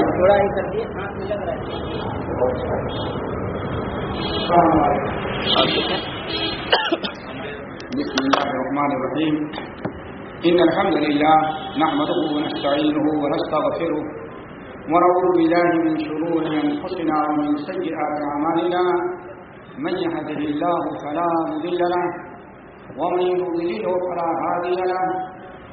Mic تھوڑا ہی کر دیے، ہاتھ میں لگ رہا ہے۔ بسم الله الرحمن الرحيم إن الحمد لله نحمده ونستعينه ونستغفره ونعوذ بالله من شرور أنفسنا ومن سيئات أعمالنا من يهده الله فلا مضل له، ومن يضلله فلا هادي له۔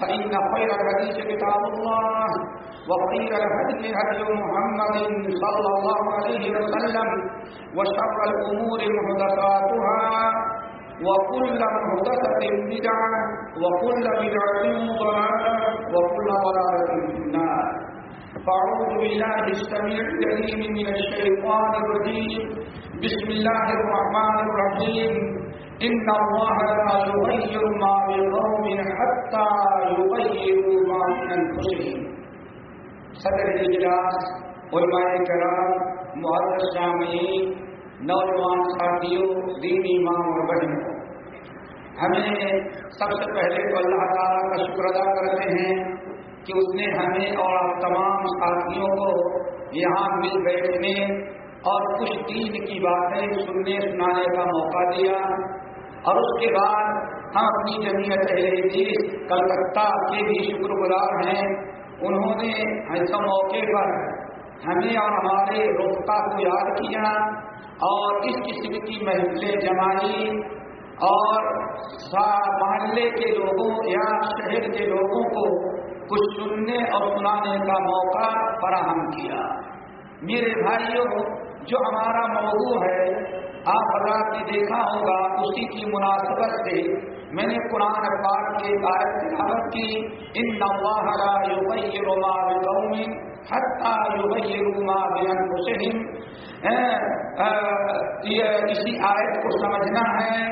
فإن خير الحديث كتاب الله، وخير الهدي هدي محمد صلى الله عليه وسلم، وشر الأمور محدثاتها، وكل محدثة بدعة، وكل بدعة ضلالة، وكل ضلالة في النار. فأعوذ بالله السميع العليم من الشيطان الرجيم. بسم الله الرحمن الرحيم. إن الله لا يغير ما بقوم حتى يغيروا ما بأنفسهم صدر الاجلاس علماء کرام معذر سامعین، نوجوان ساتھیوں، دینی ماں اور بہنوں ہمیں سب سے پہلے تو اللہ تعالیٰ کا شکر ادا کرتے ہیں کہ اس نے ہمیں اور تمام ساتھیوں کو یہاں مل بیٹھنے اور کچھ دین کی باتیں سننے، سنانے کا موقع دیا۔ اور اس کے بعد ہم اپنی جمعیت حدیث کلکتہ کے بھی شکر گزار ہیں۔ انہوں نے ایسا موقع پر ہمیں اور ہمارے روکتا کو یاد کیا اور اس قسم کی محفلیں جمائی اور محلے کے لوگوں یا شہر کے لوگوں کو کچھ سننے اور سنانے کا موقع فراہم کیا۔ میرے بھائیوں، جو ہمارا موضوع ہے آپ حضرات نے دیکھا ہوگا اسی کی مناسبت سے میں نے قرآن پاک کے آیت تلاوت کی ان نواہرا یوبئی روما قوم حتہ یوبئی روما اسی آیت کو سمجھنا ہے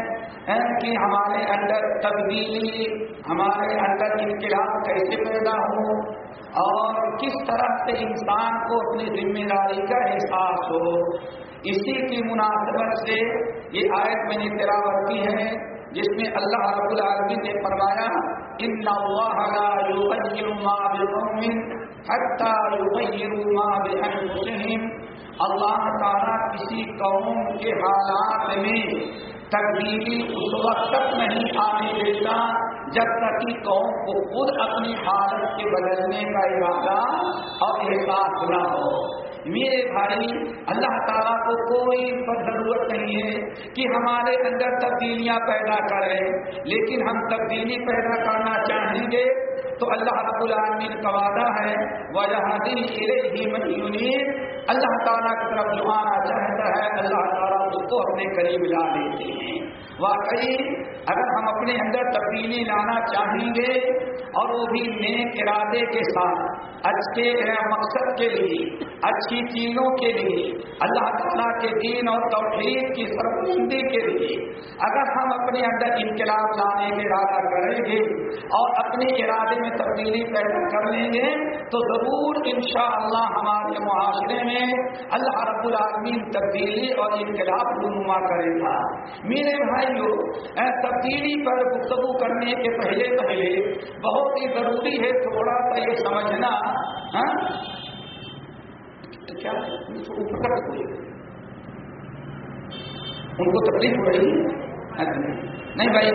کہ ہمارے اندر تبدیلی، ہمارے اندر انقلاب کیسے پیدا ہو اور کس طرح سے انسان کو اپنی ذمہ داری کا احساس ہو، اسی کی مناسبت سے یہ آیت میں نے تلاوت کی ہے۔ جس میں اللہ رب العالمین نے فرمایا ان اللہ لا یغیر ما بقوم حتى یغیروا ما بانفسهم اللہ تعالیٰ کسی قوم کے حالات میں تبدیلی اس وقت تک نہیں آنے دیتا، جب تک کہ قوم کو خود اپنی حالت کے بدلنے کا ارادہ اور احساس نہ ہو۔ میرے بھائی، اللہ تعالیٰ کو کوئی ضرورت نہیں ہے کہ ہمارے اندر تبدیلیاں پیدا کریں لیکن ہم تبدیلی پیدا کرنا چاہیں گے تو اللہ رب العالمین کا وعدہ ہے وجہ دن ہی منی اللہ تعالیٰ کی طرف جو آنا چاہتا ہے، اللہ تعالیٰ اس کو اپنے قریب لا دیتے ہیں۔ واقعی اگر ہم اپنے اندر تبدیلی لانا چاہیں گے اور وہ بھی نیک ارادے کے ساتھ، اچھے مقصد کے لیے، اچھی چیزوں کے لیے، اللہ تعالیٰ کے دین اور توحید کی سربندی کے لیے۔ اگر ہم اپنے اندر انقلاب لانے کے ارادہ کریں گے اور اپنے ارادے میں تبدیلی پیدا کر لیں گے، تو ضرور انشاءاللہ ہمارے معاشرے میں اللہ رب العالمین تبدیلی اور انقلاب رونما کرے گا۔ میرے بھائیوں تبدیلی پر گفتگو کرنے کے پہلے پہلے بہت ہی ضروری ہے تھوڑا سا یہ سمجھنا ہاں؟ کیا ان کو تکلیف ہو رہی نہیں؟ بھائی،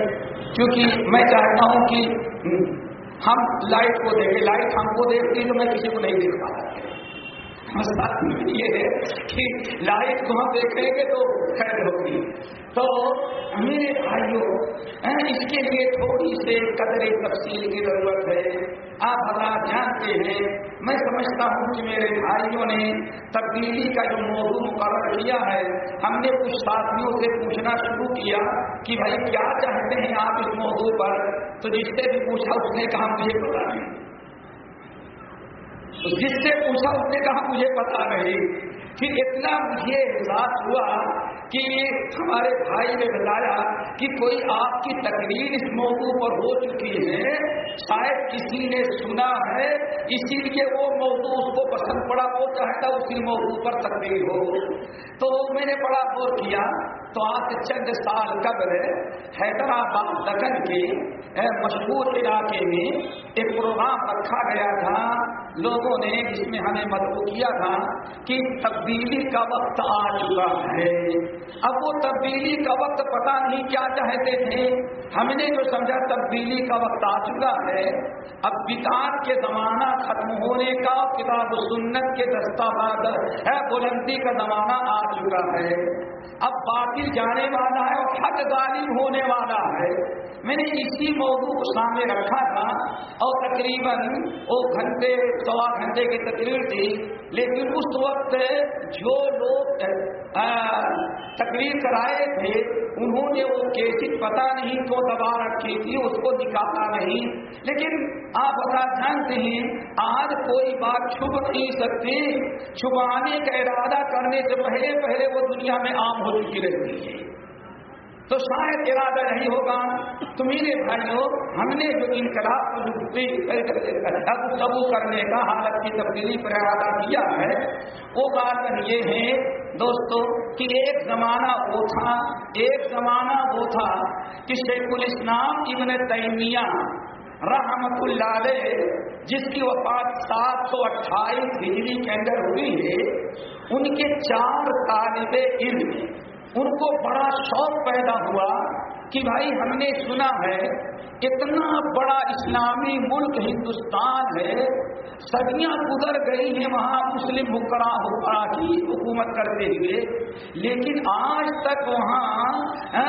کیونکہ میں چاہتا ہوں کہ ہم لائٹ کو دیکھیں، لائٹ ہم کو دیکھتی تو میں کسی کو نہیں دیکھ پا رہا۔ یہ ہے کہ لائٹ کو ہم دیکھیں گے تو خیر ہوگی تو میرے بھائیوں اس کے لیے تھوڑی سے قدر تفصیل کی ضرورت ہے۔ آپ حضرات جانتے ہیں۔ میں سمجھتا ہوں کہ میرے بھائیوں نے تبدیلی کا جو موضوع مقرر کیا ہے، ہم نے کچھ ساتھیوں سے پوچھنا شروع کیا کہ بھائی، کیا چاہتے ہیں آپ اس موضوع پر؟ تو جس سے بھی پوچھا، اس نے کہا، مجھے پتا نہیں۔ جس سے پوچھا اس نے کہا، مجھے پتا نہیں. پھر اتنا مجھے احساس ہوا کہ ہمارے بھائی نے بتایا کہ کوئی آپ کی تقریر اس موضوع پر ہو چکی ہے۔ شاید کسی نے سنا ہے، اسی لیے وہ موضوع اس کو پسند پڑا، وہ چاہتا اسی موضوع پر تقریر ہو۔ تو میں نے بڑا غور کیا تو آج چند سال قبل حیدرآباد دکن کے مشہور علاقے میں ایک پروگرام رکھا گیا تھا۔ لوگوں نے جس میں ہمیں مدعو کیا تھا کہ تبدیلی کا وقت آ چکا ہے۔ اب وہ تبدیلی کا وقت پتا نہیں کیا چاہتے تھے۔ ہم نے جو سمجھا تبدیلی کا وقت آ چکا ہے، اب بکار کے زمانہ ختم ہونے کا کتاب و سنت کے دستاویز ہے بلندی کا زمانہ آ چکا ہے۔ اب باقی باطل جانے والا ہے اور حق غالب ہونے والا ہے۔ میں نے اسی موضوع کو سامنے رکھا تھا اور تقریباً وہ گھنٹے، سوا گھنٹے کی تقریر تھی، لیکن اس وقت جو لوگ تقریر کرائے تھے، انہوں نے وہ کیسی پتا نہیں تو دبا رکھی تھی، اس کو نکالا نہیں۔ لیکن آپ بتا جانتے ہیں، آج کوئی بات چھپ نہیں سکتی۔ چھپانے کا ارادہ کرنے سے پہلے پہلے وہ دنیا میں عام ہو چکی رہتی۔ ہے تو شاید ارادہ نہیں ہوگا۔ تو میرے بھائیوں ہم نے جو انقلاب گفتگو کرنے کا حالت کی تبدیلی پر ارادہ کیا ہے، وہ بات یہ ہے دوستو، کہ ایک زمانہ وہ تھا، ایک زمانہ وہ تھا کہ شیخ الاسلام ابن تیمیہ رحمت اللہ علیہ، جس کی وفات سات سو اٹھائیس ہجری کے اندر ہوئی ہے، ان کے چار طالب علم ان کو بڑا شوق پیدا ہوا کہ بھائی ہم نے سنا ہے اتنا بڑا اسلامی ملک ہندوستان ہے صدیاں گزر گئی ہیں وہاں مسلم حکرا حکرا کی حکومت کرتے ہوئے لیکن آج تک وہاں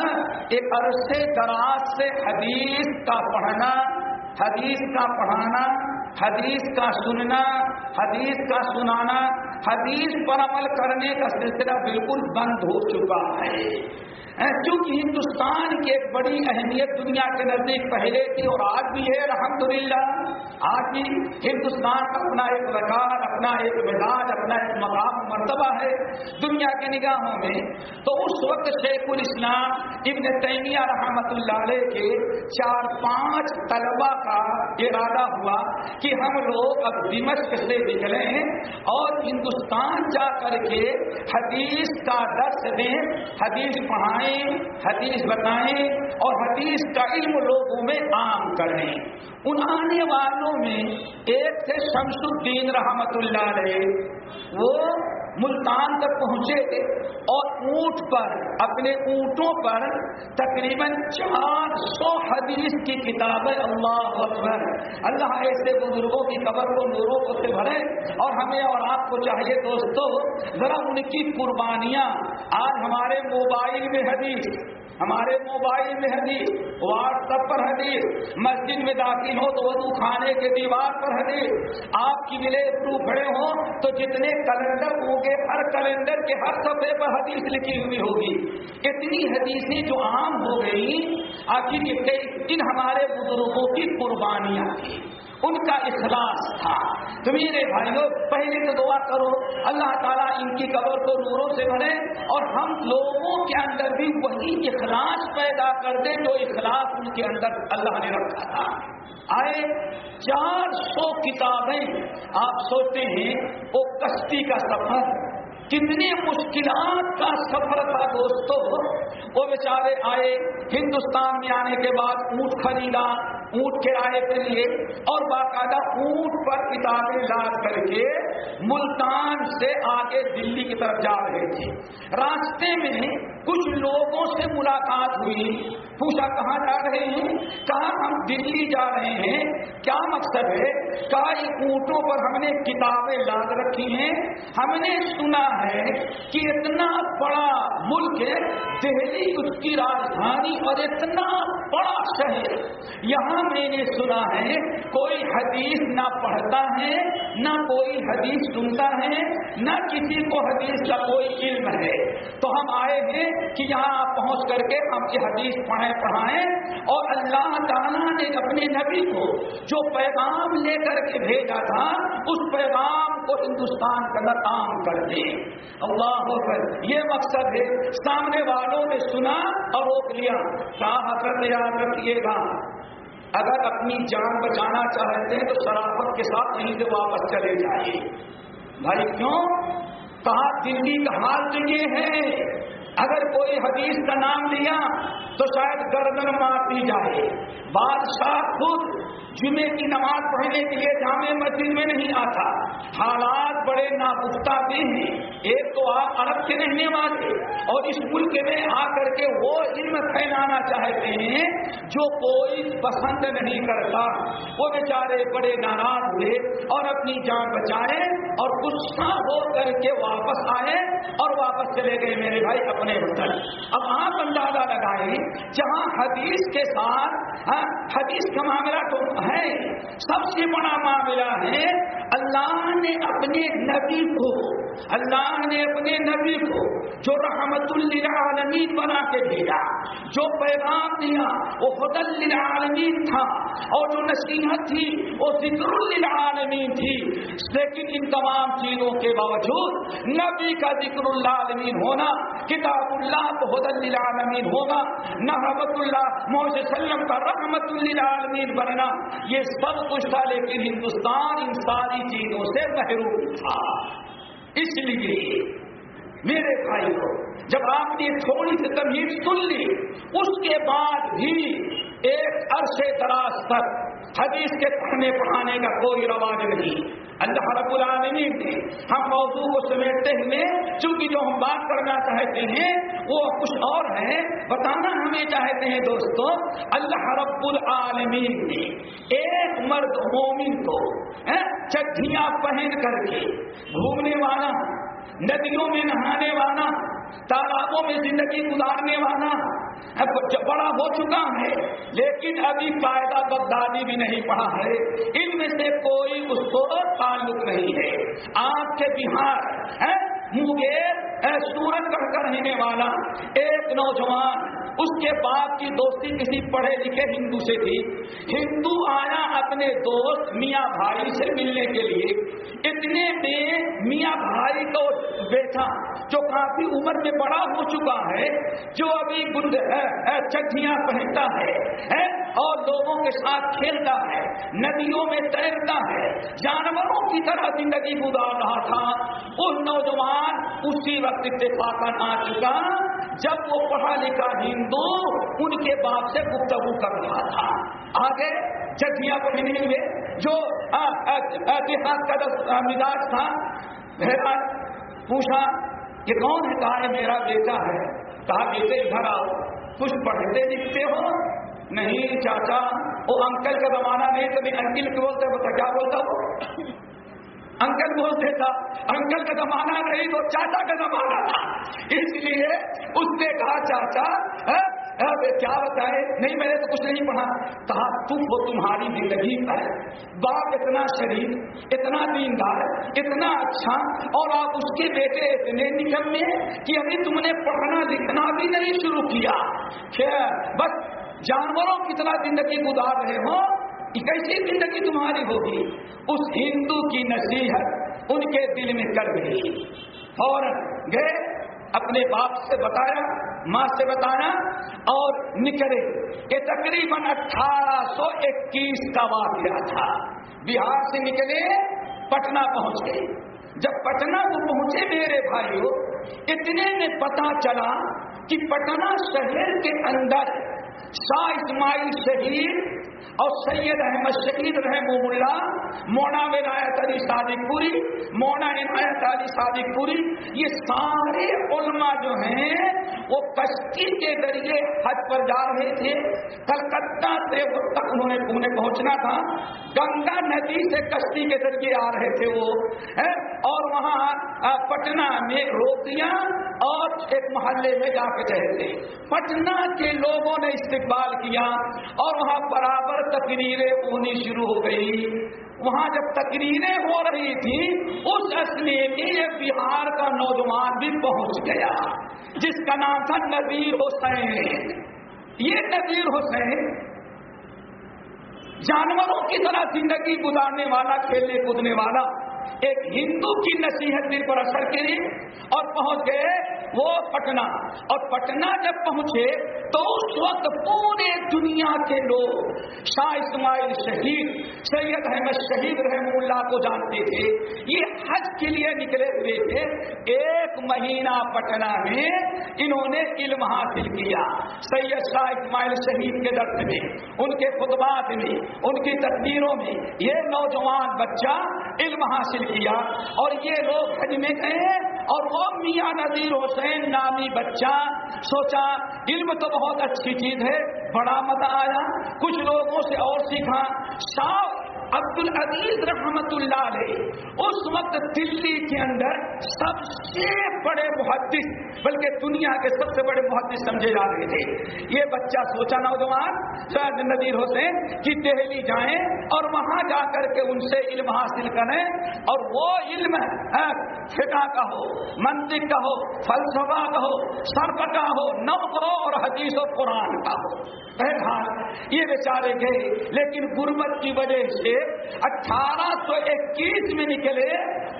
ایک عرصے دراز سے حدیث کا پڑھنا حدیث کا پڑھانا حدیث کا سننا حدیث کا سنانا حدیث پر عمل کرنے کا سلسلہ بالکل بند ہو چکا ہے۔ چونکہ ہندوستان کی ایک بڑی اہمیت دنیا کے نزدیک پہلے تھی اور آج بھی ہے، الحمدللہ۔ آج بھی ہندوستان کا اپنا ایک رکار اپنا ایک مزاج، اپنا ایک مقام، مرتبہ ہے دنیا کے نگاہوں میں۔ تو اس وقت شیخ الاسلام ابن تیمیہ رحمت اللہ علیہ کے چار پانچ طلبا کا ارادہ ہوا کہ ہم لوگ اب دمشق سے نکلیں اور ہندوستان جا کر کے حدیث کا درس دیں، حدیث پڑھائیں۔ حدیث بتائیں اور حدیث کا علم لوگوں میں عام کریں ان آنے والوں میں ایک تھے شمس الدین رحمت اللہ علیہ۔ وہ ملتان تک پہنچے اور اونٹ پر، اپنے اونٹوں پر تقریباً چار سو حدیث کی کتابیں اللہ اکبر۔ اللہ ایسے بزرگوں کی قبر کو نوروں کو سے بھرے اور ہمیں اور آپ کو چاہیے دوستو، ذرا ان کی قربانیاں۔ آج ہمارے موبائل میں ہے حدیث، ہمارے موبائل میں حدیث واٹس ایپ پر حدیث، مسجد میں داخل ہو تو وضو کھانے کے دیوار پر حدیث۔ آپ کی ملے پرو کھڑے ہوں تو جتنے کیلنڈر ہوں گے، ہر کیلنڈر کے ہر صفحے پر حدیث لکھی ہوئی ہوگی۔ اتنی حدیثیں جو عام ہو گئی آخر یہ ان ہمارے بزرگوں کی قربانیاں تھیں۔ ان کا اخلاص تھا۔ تو میرے بھائیوں، پہلے تو دعا کرو، اللہ تعالیٰ ان کی قبر کو نوروں سے بھرے اور ہم لوگوں کے اندر بھی وہی اخلاص پیدا کر دے جو اخلاص ان کے اندر اللہ نے رکھا تھا۔ آئے، چار سو کتابیں آپ سوچتے ہیں، وہ کشتی کا سفر، کتنی مشکلات کا سفر تھا دوستو۔ وہ بیچارے آئے، ہندوستان میں آنے کے بعد اونٹ خریدا اونٹ کرائے کے لیے اور باقاعدہ اونٹ پر کتابیں لاد کر کے ملتان سے آگے دلی کی طرف جا رہے تھے۔ راستے میں کچھ لوگوں سے ملاقات ہوئی۔ پوچھا، کہاں جا رہے ہیں؟ کہاں ہم دلی جا رہے ہیں؟ کیا مقصد ہے؟ کئی اونٹوں پر ہم نے کتابیں لاد رکھی ہیں؟ ہم نے سنا ہے کہ اتنا بڑا ملک ہے، دہلی اس کی راجدھانی اور اتنا بڑا شہر۔ یہاں میں نے سنا ہے، کوئی حدیث نہ پڑھتا ہے، نہ کوئی حدیث سنتا ہے، نہ کسی کو حدیث کا کوئی علم ہے۔ تو ہم آئے ہیں کہ یہاں پہنچ کر کے ہم کی حدیث پڑھیں پڑھائیں اور اللہ تعالیٰ نے اپنے نبی کو جو پیغام لے کر کے بھیجا تھا، اس پیغام کو ہندوستان کا نام کر دیں اللہ پر یہ مقصد ہے، سامنے والوں نے سنا اور روک لیا۔ حضرت یاد رکھیے گا۔ اگر اپنی جان بچانا چاہتے ہیں تو شرافت کے ساتھ یہیں سے واپس چلے جائیے۔ بھائی کیوں؟ کہا دلی کا حال تو یہ ہے اگر کوئی حدیث کا نام لیا تو شاید گردن مار دی جائے۔ بادشاہ خود جمعے کی نماز پڑھنے کے لیے جامع مسجد میں نہیں آتا۔ حالات بڑے ناپختہ بھی ہیں۔ ایک تو آپ عرب کے رہنے والے اور اس ملک میں آ کر کے وہ علم پھیلانا چاہتے ہیں جو کوئی پسند نہیں کرتا۔ وہ بیچارے بڑے ناراض ہوئے اور اپنی جان بچائے اور غصہ ہو کر کے واپس آئے اور واپس چلے گئے۔ میرے بھائی اپنے اندر اب آپ اندازہ لگائیں، جہاں حدیث کے ساتھ ہاں، حدیث کا معاملہ تو ہے۔ سب سے بڑا معاملہ ہے، اللہ نے اپنے نبی کو، اللہ نے اپنے نبی کو جو رحمت للعالمین بنا کے بھیجا، جو پیغام دیا، وہ خد للعالمین تھا، اور جو نصیحت تھی، وہ ذکر للعالمین تھی۔ لیکن ان تمام چیزوں کے باوجود نبی کا ذکر العالمین ہونا کتاب کتاب اللہ تو بہت للعالمین ہوگا. نہ رحمت اللہ محمد سلم کا رحمت للعالمین بننا. یہ سب کچھ تھا لیکن ہندوستان ان ساری چیزوں سے محروم تھا. اس لیے میرے بھائی کو جب آپ نے تھوڑی سی تمیز سن لی، اس کے بعد بھی ایک عرصے دراز تک حدیث کے پڑھنے پڑھانے کا کوئی رواج نہیں۔ اللہ رب العالمین نے ہم موضوع کو سمیٹتے ہوئے چونکہ جو ہم بات کرنا چاہتے ہیں وہ کچھ اور ہے بتانا ہمیں چاہتے ہیں دوستو، اللہ رب العالمین نے ایک مرد مومن کو ہاں، چٹیاں پہن کر کے گھومنے والا، ندیوں میں نہانے والا تالابوں میں زندگی گزارنے والا بڑا ہو چکا ہے، لیکن ابھی فائدہ بددادی بھی نہیں پڑا ہے۔ ان میں سے کوئی اس کو تعلق نہیں ہے۔ آپ کے بہار مغیر سورج بڑھ کر رہنے والا، ایک نوجوان، اس کے باپ کی دوستی کسی پڑھے لکھے ہندو سے تھی۔ ہندو آیا اپنے دوست میاں بھائی سے ملنے کے لیے۔ اتنے میں میاں بھائی کو بیٹھا جو کافی عمر میں بڑا ہو چکا ہے، جو ابھی گند چٹیاں پہنتا ہے اور لوگوں کے ساتھ کھیلتا ہے، ندیوں میں تیرتا ہے، جانوروں کی طرح زندگی گزار رہا تھا۔ اس نوجوان اسی وقت اتفاقاً آ چکا جب وہ پڑھا لکھا ہندو ان کے باپ سے گفتگو کر رہا تھا۔ آگے جدیا ملیں گے جو اتحاد کا مزاج تھا۔ بہرا پوچھا کہ کون ہے؟ کہا میرا بیٹا ہے۔ کہا، بیٹے گھر آؤ۔ کچھ پڑھتے لکھتے ہو؟ نہیں، چاچا، وہ انکل کا زمانہ نہیں کبھی انکل کے بولتے بتا کیا بولتا ہو انکل بولتے تھا، انکل کا زمانہ نہیں تو چاچا کا زمانہ تھا۔ اس لیے اس نے کہا، چاچا ہاں، ہاں، کیا بتائے نہیں، میں نے تو کچھ نہیں پڑھا۔ کہا، تم وہ تمہاری زندگی ہے باپ اتنا شریف، اتنا دیندار، اتنا اچھا اور آپ اس کے بیٹے اتنے نکمے کہ ابھی تم نے پڑھنا لکھنا بھی نہیں شروع کیا۔ بس جانوروں کی طرح زندگی گزار رہے ہو۔ کہ کیسی زندگی تمہاری ہوگی؟ اس ہندو کی نصیحت ان کے دل میں کر گئی۔ اور گئے، اپنے باپ سے بتایا، ماں سے بتانا اور نکلے یہ تقریباً اٹھارہ سو اکیس کا واقعہ تھا۔ بہار سے نکلے، پٹنہ پہنچ گئے۔ جب پٹنہ کو پہنچے میرے بھائیوں اتنے میں پتا چلا کہ پٹنہ شہر کے اندر شاہ اسماعیل شہید اور سید احمد شہید رحم اللہ مونا ولایت علی صادق پوری مونا عنایت علی صادق پوری، یہ سارے علماء جو ہیں، وہ کشتی کے ذریعے حج پر جا رہے تھے۔ کلکتہ سے تک انہوں نے پونے پہنچنا تھا۔ گنگا ندی سے کشتی کے ذریعے آ رہے تھے وہ اور وہاں پٹنہ میں روٹیاں اور ایک محلے میں جا کے رہے تھے پٹنہ کے لوگوں نے استقبال کیا اور وہاں پر آپ پر تقریریں ہونی شروع ہو گئی۔ وہاں جب تقریریں ہو رہی تھی، اس اصلی میں یہ بہار کا نوجوان بھی پہنچ گیا، جس کا نام تھا نذیر حسین۔ یہ نذیر حسین جانوروں کی طرح زندگی گزارنے والا، کھیلنے کودنے والا ایک ہندو کی نصیحت دل پر اثر کری اور پہنچ گئے وہ پٹنہ۔ اور پٹنہ جب پہنچے تو اس وقت پورے دنیا کے لوگ شاہ اسماعیل شہید، سید احمد شہید رحم اللہ کو جانتے تھے۔ یہ حج کے لیے نکلے ہوئے تھے۔ ایک مہینہ پٹنہ میں انہوں نے علم حاصل کیا۔ سید شاہ اسماعیل شہید کے درد میں، ان کے خطبات میں، ان کی تصویروں میں یہ نوجوان بچہ علم حاصل کیا اور یہ لوگ حج میں گئے اور وہ میاں نذیر حسین نامی بچہ سوچا علم تو بہت اچھی چیز ہے، بڑا مزہ آیا، کچھ لوگوں سے اور سیکھا صاف عبد العزیز رحمت اللہ علیہ، اس وقت دلی کے اندر سب سے بڑے محدث، بلکہ دنیا کے سب سے بڑے محدث سمجھے جا رہے تھے۔ یہ بچہ سوچا، نوجوان سید نذیر حسین کہ دہلی جائیں اور وہاں جا کر کے ان سے علم حاصل کریں اور وہ علم فقہ کا ہو، منطق کا ہو، فلسفہ کا ہو سرف کا ہو نو ہو اور حدیث و قرآن کا ہو۔ بہرحال یہ بیچارے گئے، لیکن غربت کی وجہ سے اٹھارہ سو اکیس میں نکلے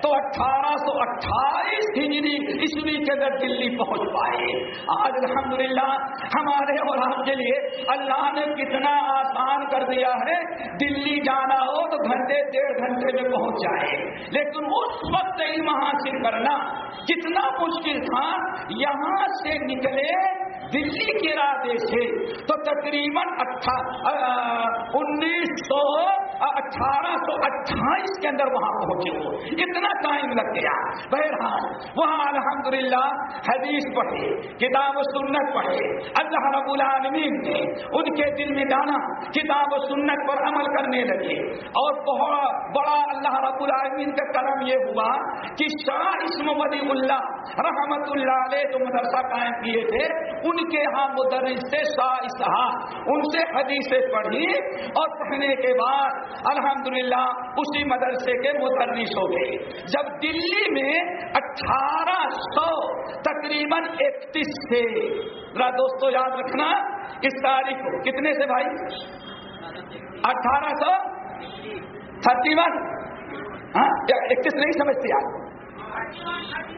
تو اٹھارہ سو اٹھائیس ہجری عیسوی کے اندر دلی پہنچ پائے آج الحمدللہ ہمارے اور آپ کے لیے اللہ نے کتنا آسان کر دیا ہے۔ دلی جانا ہو تو گھنٹے، ڈیڑھ گھنٹے میں پہنچ جائے۔ لیکن اس وقت علم حاصل کرنا۔ کتنا مشکل تھا، یہاں سے نکلے دلی کے ارادے سے تو تقریباً انیس سو اٹھارہ سو اٹھائیس کے اندر وہاں پہنچے ہو اتنا ٹائم لگ گیا۔ بہرحال، وہاں الحمدللہ حدیث پڑھے، کتاب و سنت پڑھے۔ اللہ رب العالمین نے ان کے دل میں ڈالا، کتاب و سنت پر عمل کرنے لگے۔ اور بہت بڑا اللہ رب العالمین کا کرم یہ ہوا کہ شاہ اسم ولی اللہ رحمت اللہ علیہ جو مدرسہ قائم کیے تھے، ان کے ہاں مدرس سے شاہ اسحاق ان سے حدیثیں پڑھی۔ اور پڑھنے کے بعد الحمدللہ، اسی مدرسے کے مدرس ہو گئے جب دلی میں اٹھارہ سو، تقریباً اکتیس سے دوستو یاد رکھنا، اس تاریخ کو۔ کتنے سے بھائی؟ اٹھارہ سو؟ Thirty one. ہاں؟ اکتیس نہیں سمجھتے آپ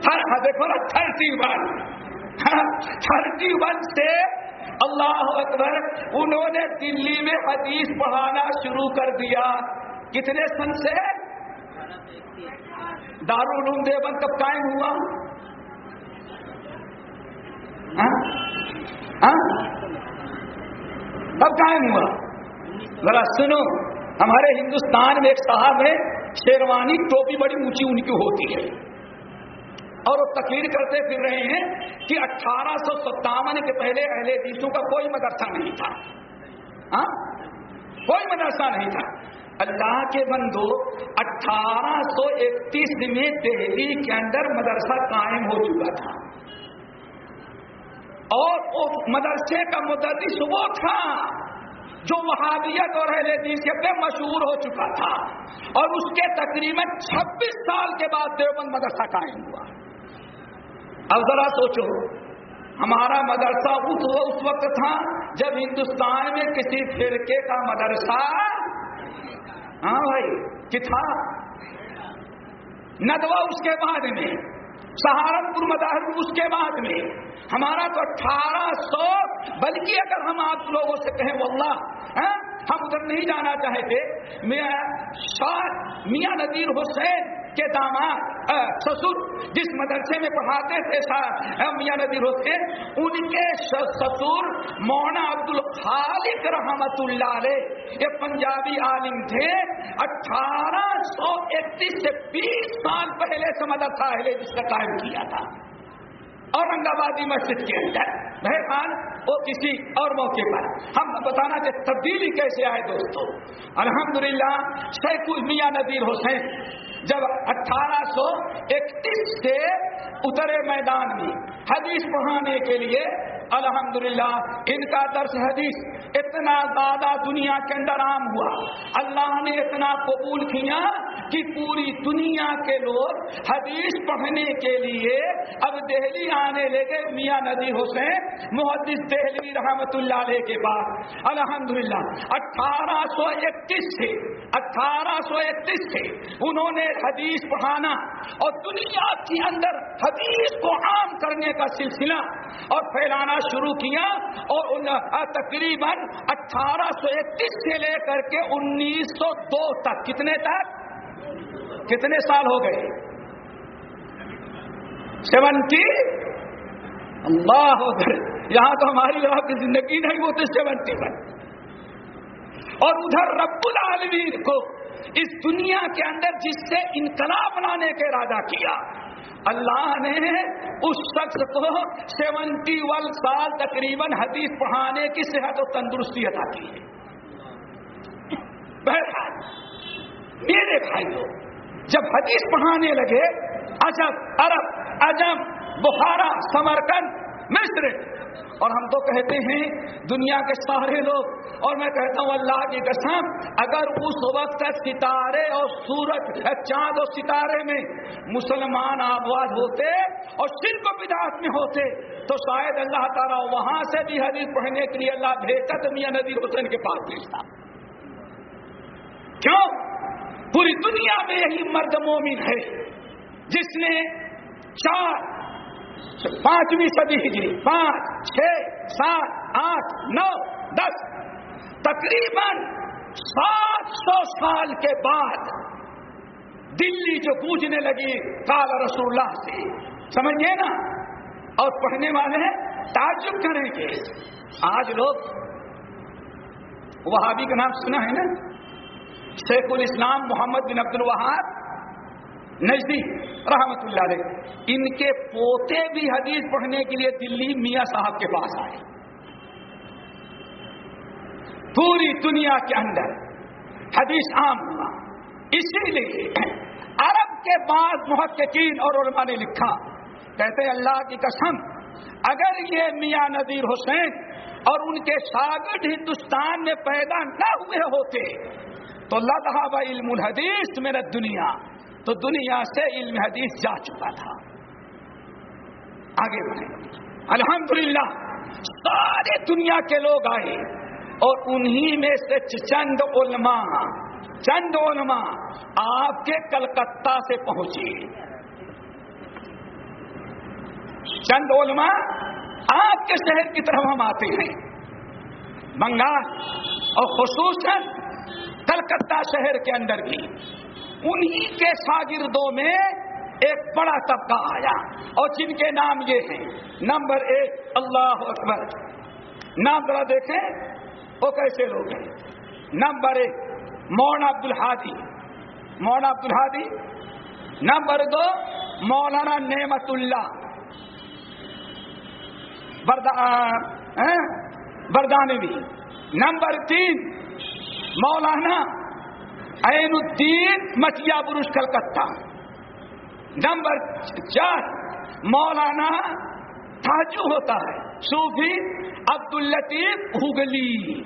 ہاں، دیکھو نا، تھرٹی ون۔ ہاں، تھرٹی ون سے اللہ اکبر، انہوں نے دلی میں حدیث پڑھانا شروع کر دیا۔ کتنے سن سے؟ دارالعلوم دیوبند کب قائم ہوا؟ ہاں؟ ہاں؟ کب قائم ہوا؟ ذرا سنو، ہمارے ہندوستان میں ایک صاحب ہے شیروانی، ٹوپی بڑی اونچی ان کی ہوتی ہے۔ اور وہ تقریر کرتے پھر رہے ہیں کہ اٹھارہ سو ستاون کے پہلے اہل حدیثوں کا کوئی مدرسہ نہیں تھا۔ ہاں؟ کوئی مدرسہ نہیں تھا۔ اللہ کے بندو، اٹھارہ سو اکتیس میں دہلی کے اندر مدرسہ قائم ہو چکا تھا۔ اور مدرسے کا مدرس وہ تھا جو وہابیت اور اہل حدیث پہ مشہور ہو چکا تھا۔ اور اس کے تقریباً چھبیس سال کے بعد دیوبند مدرسہ قائم ہوا۔ اب ذرا سوچو، ہمارا مدرسہ اس وقت تھا جب ہندوستان میں کسی فرقے کا مدرسہ ہاں بھائی کہ تھا؟ ندوا اس کے بعد میں، سہارنپور مداحر اس کے بعد میں۔ ہمارا تو اٹھارہ سو، بلکہ اگر ہم آپ لوگوں سے کہیں، واللہ ہاں، ہم ادھر نہیں جانا چاہتے۔ میاں نذیر حسین کے داماد سسر، جس مدرسے میں پڑھاتے تھے میاں نبی ہوتے، ان کے سسر مونا عبد الخالق رحمت اللہ علیہ، یہ پنجابی عالم تھے، اٹھارہ سو اکتیس سے بیس سال پہلے سے مدرسہ ہے جس کا قائم کیا تھا۔ اورنگ آبادی مسجد کے اندر بہرحال وہ کسی اور موقع پر۔ ہم بتانا چاہتے تبدیلی کیسے آئے دوستو۔ الحمدللہ، شیخ میاں نذیر حسین جب اٹھارہ سو اکتیس سے اترے میدان میں حدیث پڑھانے کے لیے الحمدللہ، ان کا درس حدیث اتنا زیادہ دنیا کے اندر عام ہوا۔ اللہ نے اتنا قبول کیا کہ پوری دنیا کے لوگ حدیث پڑھنے کے لیے اب دہلی آنے لگے۔ میاں ندی حسین، محدث دہلی رحمت اللہ علیہ کے بعد۔ الحمدللہ، اٹھارہ سو اکتیس سے، اٹھارہ سو اکتیس سے انہوں نے حدیث پڑھانا اور دنیا کے اندر حدیث کو عام کرنے کا سلسلہ اور پھیلانا شروع کیا اور تقریباً اٹھارہ سو اکتیس سے لے کر کے انیس سو دو تک۔ کتنے تک؟ کتنے سال ہو گئے؟ سیونٹی؟ اللہ یہاں تو ہماری آپ کی زندگی نہیں وہ تو سیونٹی پر۔ اور ادھر رب العالمین کو اس دنیا کے اندر جس سے انقلاب لانے کے ارادہ کیا اللہ نے اس شخص کو سیونٹی ون سال تقریباً حدیث پڑھانے کی صحت و تندرستی عطا کی ہے۔ بہرحال، میرے بھائیوں جب حدیث پڑھانے لگے، عجب، عرب، عجم، بخارا، سمرکند، مصر اور ہم تو کہتے ہیں دنیا کے سارے لوگ۔ اور میں کہتا ہوں اللہ کی قسم، اگر اس وقت ستارے اور سورج چاند اور ستارے میں مسلمان آباد ہوتے اور صرف بدعت میں ہوتے، تو شاید اللہ تعالیٰ وہاں سے بھی حدیث پڑھنے کے لیے اللہ بھیجتا تو میاں نبی حسین کے پاس بھیجتا۔ کیوں؟ پوری دنیا میں یہی مرد مومن ہے، جس نے چار، پانچویں صدی ہجری، پانچ چھ، سات، آٹھ، نو، دس۔ تقریباً سات سو سال کے بعد دلی جو پوجنے لگی کال رسول اللہ سے۔ سمجھے نا؟ اور پڑھنے والے تعجب کریں گے آج لوگ وہابی کا نام سنا ہے نا؟ شیخ الاسلام محمد بن عبد الوہاب نزدیک رحمت اللہ علیہ۔ ان کے پوتے بھی حدیث پڑھنے کے لیے دلی میاں صاحب کے پاس آئے۔ پوری دنیا کے اندر حدیث عام ہوا۔ اسی لیے عرب کے بعد محققین اور علماء نے لکھا، کہتے ہیں اللہ کی قسم، اگر یہ میاں نذیر حسین اور ان کے شاگرد ہندوستان میں پیدا نہ ہوئے ہوتے، تو لدہ علم الحدیث میرا دنیا تو دنیا سے علم حدیث جا چکا تھا۔ آگے بڑھے الحمدللہ، سارے دنیا کے لوگ آئے اور انہی میں سے چند علماء چند علماء آپ کے کلکتہ سے پہنچے۔ چند علماء آپ کے شہر کی طرف ہم آتے ہیں۔ بنگال اور خصوصاً کلکتہ شہر کے اندر بھی۔ انہی کے شاگردوں میں ایک بڑا طبقہ آیا اور جن کے نام یہ ہیں۔ نمبر ایک، اللہ اکبر۔ نام ذرا دیکھیں، وہ کیسے لوگ ہیں؟ نمبر ایک، مولانا عبد الحادی۔ مولانا عبد الحادی۔ نمبر دو، مولانا نعمت اللہ۔ ہاں؟ بردانوی۔ نمبر تین، مولانا عین الدین مچیا برش کلکتہ۔ نمبر چار، مولانا تاجو ہوتا ہے، صوفی عبد الطیف ہوگلی۔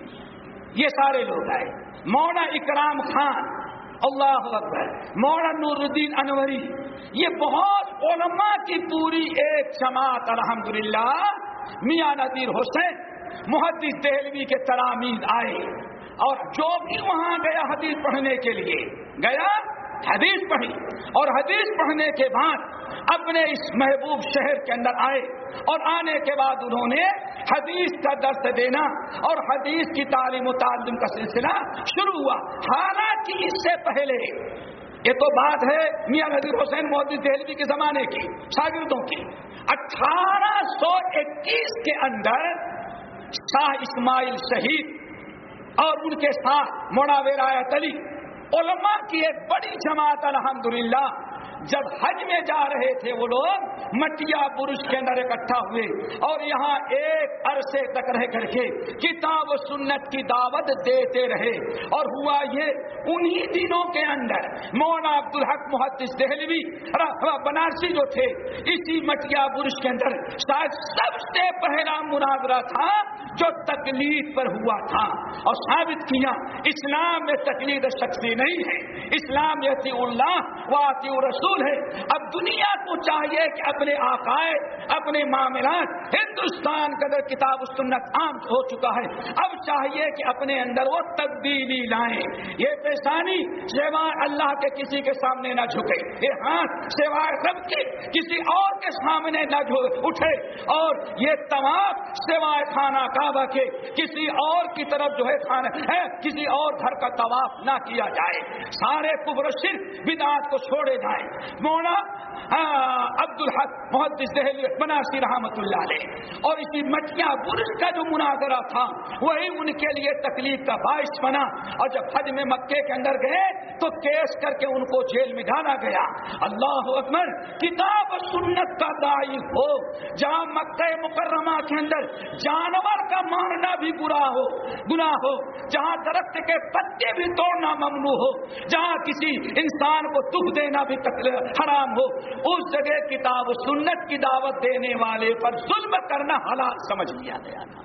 یہ سارے لوگ آئے۔ مونا اکرام خان، اللہ اکبر۔ مونا نور الدین انوری۔ یہ بہت علماء کی پوری ایک جماعت، الحمدللہ۔ میاں نذیر حسین، محدث دہلوی کے ترامین آئے۔ اور جو بھی وہاں گیا حدیث پڑھنے کے لیے، گیا، حدیث پڑھی۔ اور حدیث پڑھنے کے بعد اپنے اس محبوب شہر کے اندر آئے اور آنے کے بعد انہوں نے حدیث کا درس دینا اور حدیث کی تعلیم و تعلیم کا سلسلہ شروع ہوا۔ حالانکہ اس سے پہلے، یہ تو بات ہے میاں نذیر حسین مودی دہلوی کے زمانے کی، شاگردوں کی۔ اٹھارہ سو اکیس کے اندر شاہ اسماعیل شہید اور ان کے ساتھ موڑا ویرایت علی علماء کی ایک بڑی جماعت الحمدللہ جب حج میں جا رہے تھے وہ لوگ، مٹیا برش کے اندر اکٹھا ہوئے اور یہاں ایک عرصے تک رہ کر کے کتاب و سنت کی دعوت دیتے رہے۔ اور ہوا یہ، انہی دنوں کے اندر مولانا عبد الحق محدث دہلوی بنارسی جو تھے، اسی مٹیا برش کے اندر شاید سب سے پہلا مناظرہ تھا جو تکلیف پر ہوا تھا۔ اور ثابت کیا، اسلام میں تکلیف شخصی نہیں ہے۔ اسلام یتی اللہ و رسول ہے۔ اب دنیا کو چاہیے کہ اپنے آقائے، اپنے معاملات ہندوستان کا اگر کتاب سنت عام ہو چکا ہے۔ اب چاہیے کہ اپنے اندر وہ تبدیلی لائیں۔ یہ پیشانی سوائے اللہ کے کسی کے سامنے نہ جھکے۔ یہ ہاتھ سوائے رب کے کسی اور کے سامنے نہ اٹھے۔ اور یہ تمام سوائے خانہ کعبہ کے کسی اور کی طرف جو ہے خانہ ہے، کسی اور گھر کا طواف نہ کیا جائے۔ سارے کبر صرف بدعات کو چھوڑے جائیں۔ مونا عبد الحق محدث بناسی رحمت اللہ علیہ۔ اور اسی مٹیاں برش کا جو مناظرہ تھا، وہی ان کے لیے تکلیف کا باعث بنا۔ اور جب حج میں مکے کے اندر گئے، تو کیس کر کے ان کو جیل میں ڈالا گیا۔ اللہ اکبر، کتاب سنت کا دائی ہو۔ جہاں مکہ مکرمہ کے اندر جانور کا مارنا بھی برا ہو، گناہ ہو۔ جہاں درخت کے پتے بھی توڑنا ممنوع ہو۔ جہاں کسی انسان کو دکھ دینا بھی حرام ہو۔ اس جگہ کتاب سنت کی دعوت دینے والے پر ظلم کرنا حالات سمجھ لیا گیا تھا۔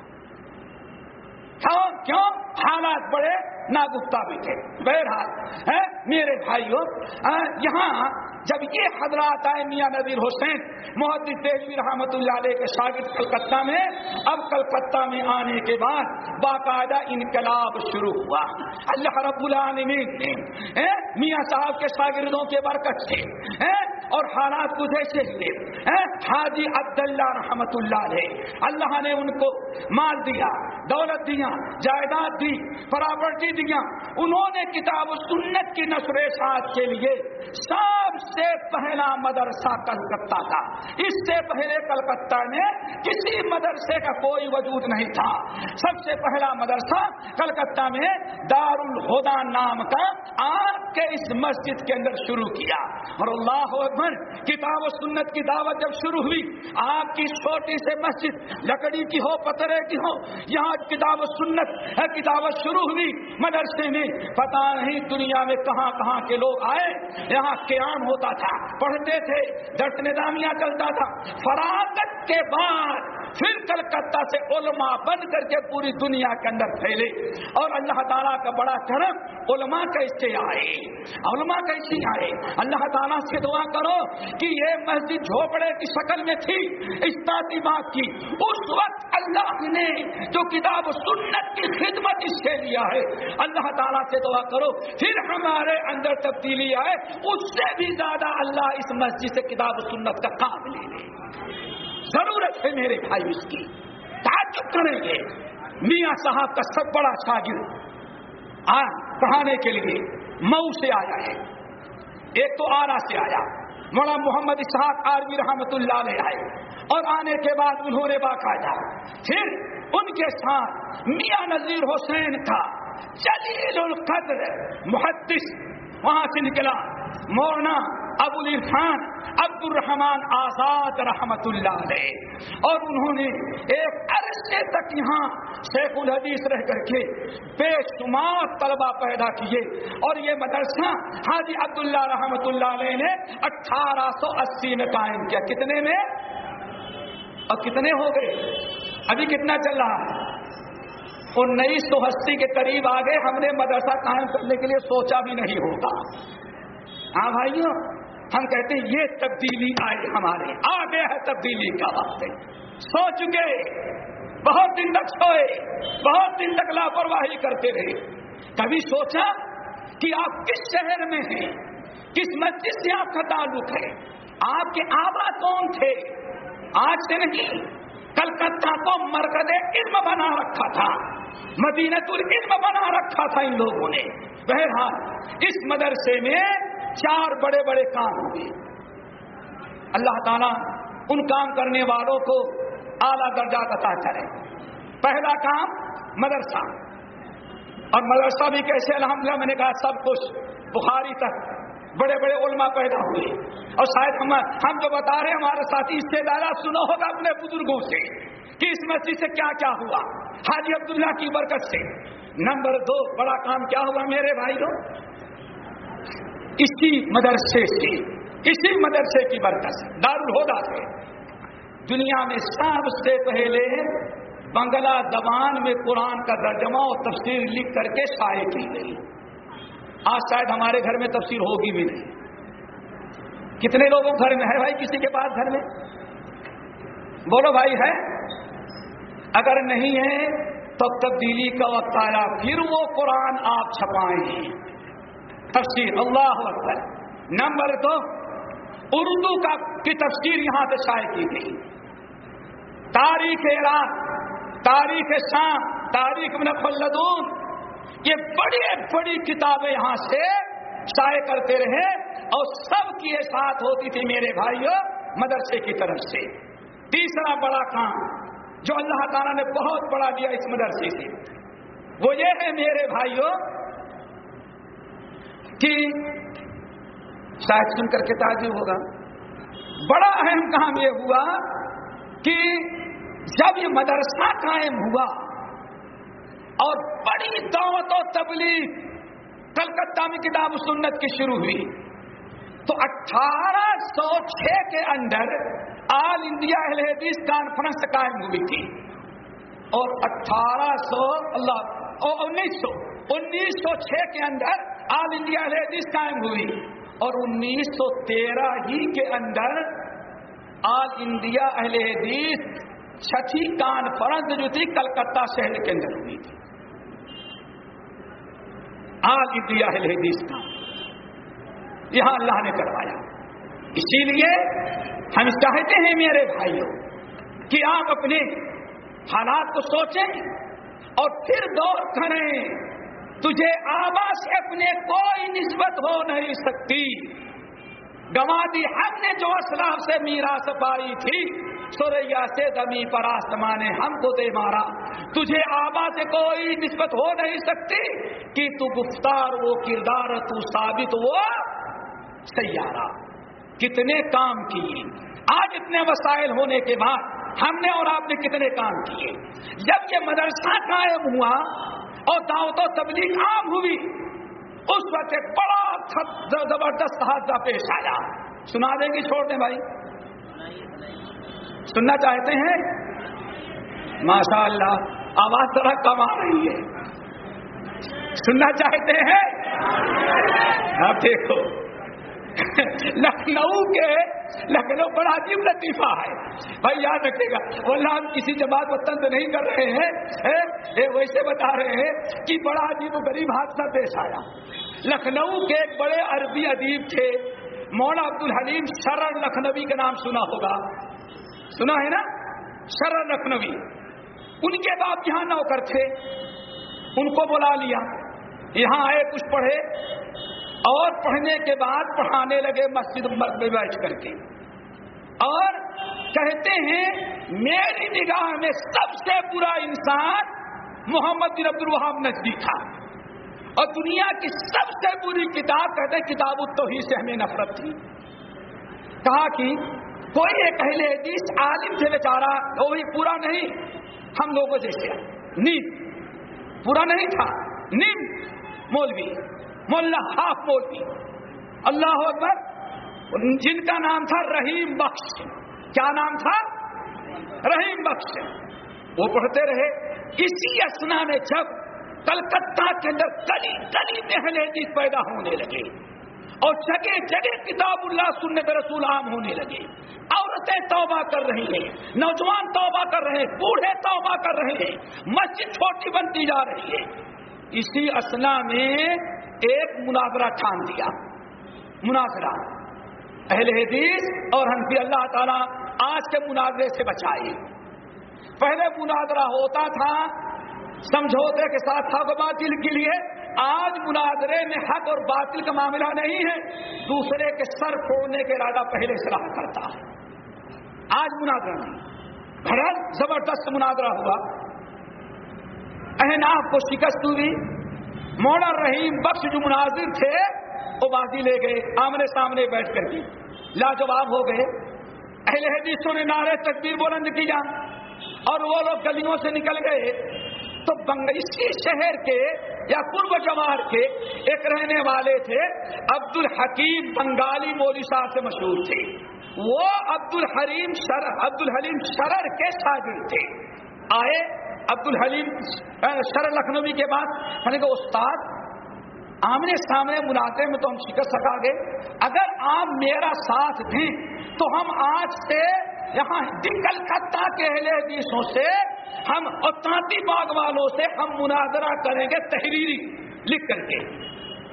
کیوں کیوں؟ حالات بڑے ناگفتہ بھی تھے۔ بہرحال میرے بھائیوں ہاں، یہاں جب یہ حضرات آئے میاں نذیر حسین، محدث دہلوی رحمت اللہ علیہ کے شاگرد کلکتہ میں، اب کلکتہ میں آنے کے بعد باقاعدہ انقلاب شروع ہوا۔ اللہ رب العالمین نے میاں صاحب کے شاگردوں کے برکت سے اور حالات کچھ ہوئے حاجی عبداللہ رحمت اللہ علیہ۔ اللہ نے ان کو مال دیا، دولت دیا، جائیداد دی، پراپرٹی دیا۔ انہوں نے کتاب و سنت کی نشر ساتھ کے لیے سب سے پہلا مدرسہ کلکتہ تھا۔ اس سے پہلے کلکتہ میں کسی مدرسے کا کوئی وجود نہیں تھا۔ سب سے پہلا مدرسہ کلکتہ میں دار الہدا نام کا آپ کے اس مسجد کے اندر شروع کیا۔ اور اللہ اکبر کتاب و سنت کی دعوت جب شروع ہوئی آپ کی چھوٹی سے مسجد، لکڑی کی ہو پترے کی ہو، یہاں کتاب و سنت کتابت شروع ہوئی۔ مدرسے میں پتا نہیں دنیا میں کہاں کہاں کے لوگ آئے، یہاں قیام ہوتا تھا، پڑھتے تھے درس نظامیہ چلتا تھا۔ فراغت کے بعد پھر کلکتہ سے علماء بن کر کے پوری دنیا کے اندر پھیلے۔ اور اللہ تعالیٰ کا بڑا کرم، علماء کیسے آئے۔ علماء کیسے آئے۔ اللہ تعالیٰ سے دعا کرو۔ کرو کہ یہ مسجد جھوپڑے کی شکل میں تھی، اس بات کی اس وقت اللہ نے جو کتاب سنت کی خدمت اس سے لیا ہے۔ اللہ تعالیٰ سے دعا کرو، پھر ہمارے اندر تبدیلی آئے، اس سے بھی زیادہ اللہ اس مسجد سے کتاب سنت کا کام لے لے ضرورت ہے میرے بھائی اس کی۔ تعجب کریں گے۔ میاں صاحب کا سب بڑا شاگرد۔ پڑھانے کے لیے مئو سے آیا ہے۔ ایک تو آرا سے آیا۔ مولانا محمد اسحاق عربی رحمت اللہ علیہ آئے۔ اور آنے کے بعد انہوں نے باقاعدہ پھر ان کے ساتھ میاں نذیر حسین تھا، جلیل القدر، محدث، وہاں سے نکلا۔ مولانا ابو الرحان عبد الرحمان آزاد رحمت اللہ علیہ۔ اور انہوں نے ایک عرصے تک یہاں شیخ الحدیث رہ کر کے بے شمار طلبا پیدا کیے۔ اور یہ مدرسہ حاجی عبداللہ رحمت اللہ علیہ نے اٹھارہ سو اسی میں قائم کیا۔ کتنے میں؟ اور کتنے ہو گئے؟ ابھی کتنا چل رہا ہے؟ انیس سو اسی کے قریب آگے ہم نے مدرسہ قائم کرنے کے لیے سوچا بھی نہیں ہوگا ہاں بھائیوں ہم کہتے ہیں، یہ تبدیلی آئی ہمارے ہاں، آ گیا ہے تبدیلی کا وقت۔ سو چکے، بہت دن تک سوئے، بہت دن تک لاپرواہی کرتے رہے۔ کبھی سوچا کہ آپ کس شہر میں ہیں، کس مسجد سے آپ کا تعلق ہے؟ آپ کے آبا کون تھے؟ آج سے نہیں، کلکتہ کو مرکز علم بنا رکھا تھا مدینت العلم بنا رکھا تھا ان لوگوں نے۔ بہرحال، اس مدرسے میں چار بڑے بڑے کام ہوئے اللہ تعالیٰ ان کام کرنے والوں کو اعلیٰ درجہ عطا کرے۔ پہلا کام مدرسہ۔ اور مدرسہ بھی کیسے؟ الحمدللہ میں نے کہا سب کچھ بخاری تک بڑے بڑے علماء پیدا ہوئے۔ اور شاید ہم ہم جو بتا رہے ہیں، ہمارے ساتھی اس سے زیادہ سنا ہوگا اپنے بزرگوں سے کہ اس مسجد سے کیا کیا ہوا۔ حاجی عبداللہ کی برکت سے۔ نمبر دو، بڑا کام کیا ہوا میرے بھائی اسی مدرسے سے، اسی مدرسے کی برکت سے، دارالہدا سے۔ دنیا میں سب سے پہلے بنگلہ زبان میں قرآن کا ترجمہ اور تفسیر لکھ کر کے شائع کی گئی۔ آج شاید ہمارے گھر میں تفسیر ہوگی بھی نہیں۔ کتنے لوگوں گھر میں ہے بھائی کسی کے پاس گھر میں؟ بولو بھائی ہے؟ اگر نہیں ہے، تو تبدیلی کا وقت آیا، پھر وہ قرآن آپ چھپائیں۔ تفسیر، اللہ اکبر۔ نمبر دو، اردو کا کی تفسیر یہاں سے شائع کی گئی۔ تاریخ عراق، تاریخ شام، تاریخ من خلدون یہ بڑی بڑی کتابیں یہاں سے شائع کرتے رہے اور سب کی ساتھ ہوتی تھی میرے بھائیوں مدرسے کی طرف سے۔ تیسرا بڑا کام جو اللہ تعالیٰ نے بہت بڑا دیا اس مدرسے سے، وہ یہ ہے میرے بھائیوں کہ شاید سن کر کے تعجب ہوگا۔ بڑا اہم کام یہ ہوا کہ جب یہ مدرسہ قائم ہوا اور بڑی دعوت و تبلیغ کلکتہ میں کتاب و سنت کی شروع ہوئی، تو اٹھارہ سو چھ کے اندر آل انڈیا اہل حدیث کانفرنس قائم ہوئی تھی۔ اور اٹھارہ سو اللہ انیس سو انیس سو چھ کے اندر آل انڈیا اہل حدیث قائم ہوئی۔ اور انیس سو تیرہ ہی کے اندر آل انڈیا اہل حدیث چھٹی کانفرنس جو تھی، کلکتہ شہر کے اندر ہوئی تھی۔ آل انڈیا اہل حدیث کا یہاں اللہ نے کروایا۔ اسی لیے ہم چاہتے ہیں میرے بھائیوں کہ آپ اپنے حالات کو سوچیں اور پھر دور کریں۔ تجھے آبا سے اپنے کوئی نسبت ہو نہیں سکتی۔ گوا دی ہم نے جو اسلام سے میرا پائی تھی سوریا سے دمی پر آسمان ہم کو دے مارا۔ تجھے آبا سے کوئی نسبت ہو نہیں سکتی کہ تو گفتار وہ کردار، تو ثابت وہ سیارہ۔ کتنے کام کیے۔ آج اتنے وسائل ہونے کے بعد ہم نے اور آپ نے کتنے کام کیے۔ جب یہ مدرسہ قائم ہوا اور دعوت و تبلیغ عام ہوئی۔ اس وقت ایک بڑا زبردست حادثہ پیش آیا۔ سنا دیں گے چھوڑ دیں بھائی۔ سننا چاہتے ہیں؟ ماشاء اللہ آواز ذرا کم آ رہی ہے۔ سننا چاہتے ہیں؟ آپ دیکھو لکھنؤ کے لکھنؤ بڑا عجیب لطیفہ ہے۔ بھائی یاد رکھے گا اللہ ہم کسی جماعت کو نہیں کر رہے ہیں ویسے بتا رہے ہیں کہ بڑا عجیب و غریب حادثہ پیش آیا۔ لکھنؤ کے ایک بڑے عربی ادیب تھے مولا عبد الحلیم شرر لکھنوی کا نام سنا ہوگا۔ سنا ہے نا؟ شرر لکھنوی۔ ان کے باپ یہاں نوکر تھے، ان کو بلا لیا۔ یہاں آئے، کچھ پڑھے۔ اور پڑھنے کے بعد پڑھانے لگے مسجد میں بیٹھ کر کے۔ اور کہتے ہیں، میری نگاہ میں سب سے برا انسان محمد بن عبد الوہاب نجدی تھا۔ اور دنیا کی سب سے بری کتاب، کہتے کتاب التوحید سے ہمیں نفرت تھی۔ کہا کہ کوئی ایک اہل حدیث عالم سے بیچارہ، وہ بھی پورا نہیں، ہم لوگوں جیسے۔ نیم، پورا نہیں تھا۔ نیم مولوی۔ ملا ہاف اللہ اکبر۔ جن کا نام تھا رحیم بخش۔ کیا نام تھا؟ رحیم بخش۔ وہ پڑھتے رہے۔ اسی اسنا میں جب کلکتہ کے اندر کلی کلی میں حدیث پیدا ہونے لگے اور جگہ جگہ کتاب اللہ سننے رسول عام ہونے لگے۔ عورتیں توبہ کر رہی ہیں، نوجوان توبہ کر رہے ہیں، بوڑھے توبہ کر رہے ہیں۔ مسجد چھوٹی بنتی جا رہی ہے۔ اسی اسنا میں ایک مناظرہ ٹھان دیا۔ مناظرہ۔ اہل حدیث اور ہنفی اللہ تعالیٰ آج کے مناظرے سے بچائے۔ پہلے مناظرہ ہوتا تھا سمجھوتے کے ساتھ حق باطل کے لیے۔ آج مناظرے میں حق اور باطل کا معاملہ نہیں ہے۔ دوسرے کے سر پھوڑنے کے ارادہ پہلے سے رہا کرتا ہے۔ آج مناظرہ نہیں۔ بھرل زبردست مناظرہ ہوا۔ احناف کو شکست ہوئی۔ موڑا رحیم بخش جو مناظر تھے، وہ بازی لے گئے، آمنے سامنے بیٹھ کر کے۔ لاجواب ہو گئے۔ اہل حدیثوں نے نعرے تکبیر بلند کیا اور وہ لوگ گلیوں سے نکل گئے۔ تو اسی شہر کے یا قرب جوار کے ایک رہنے والے تھے عبد الحکیم بنگالی مودی صاحب سے مشہور تھے۔ وہ عبد الحلیم شر عبد الحلیم شرر کے شاگرد تھے۔ آئے عبد الحلیم شرر لکھنوی کے بعد، میں نے کہا، استاد، آمنے سامنے مناظرے میں تو ہم شکست سکا گے اگر آپ میرا ساتھ دیں تو ہم آج سے یہاں کلکتہ کے اہل حدیثوں سے ہم اتانتی باغ والوں سے ہم مناظرہ کریں گے، تحریری لکھ کر کے۔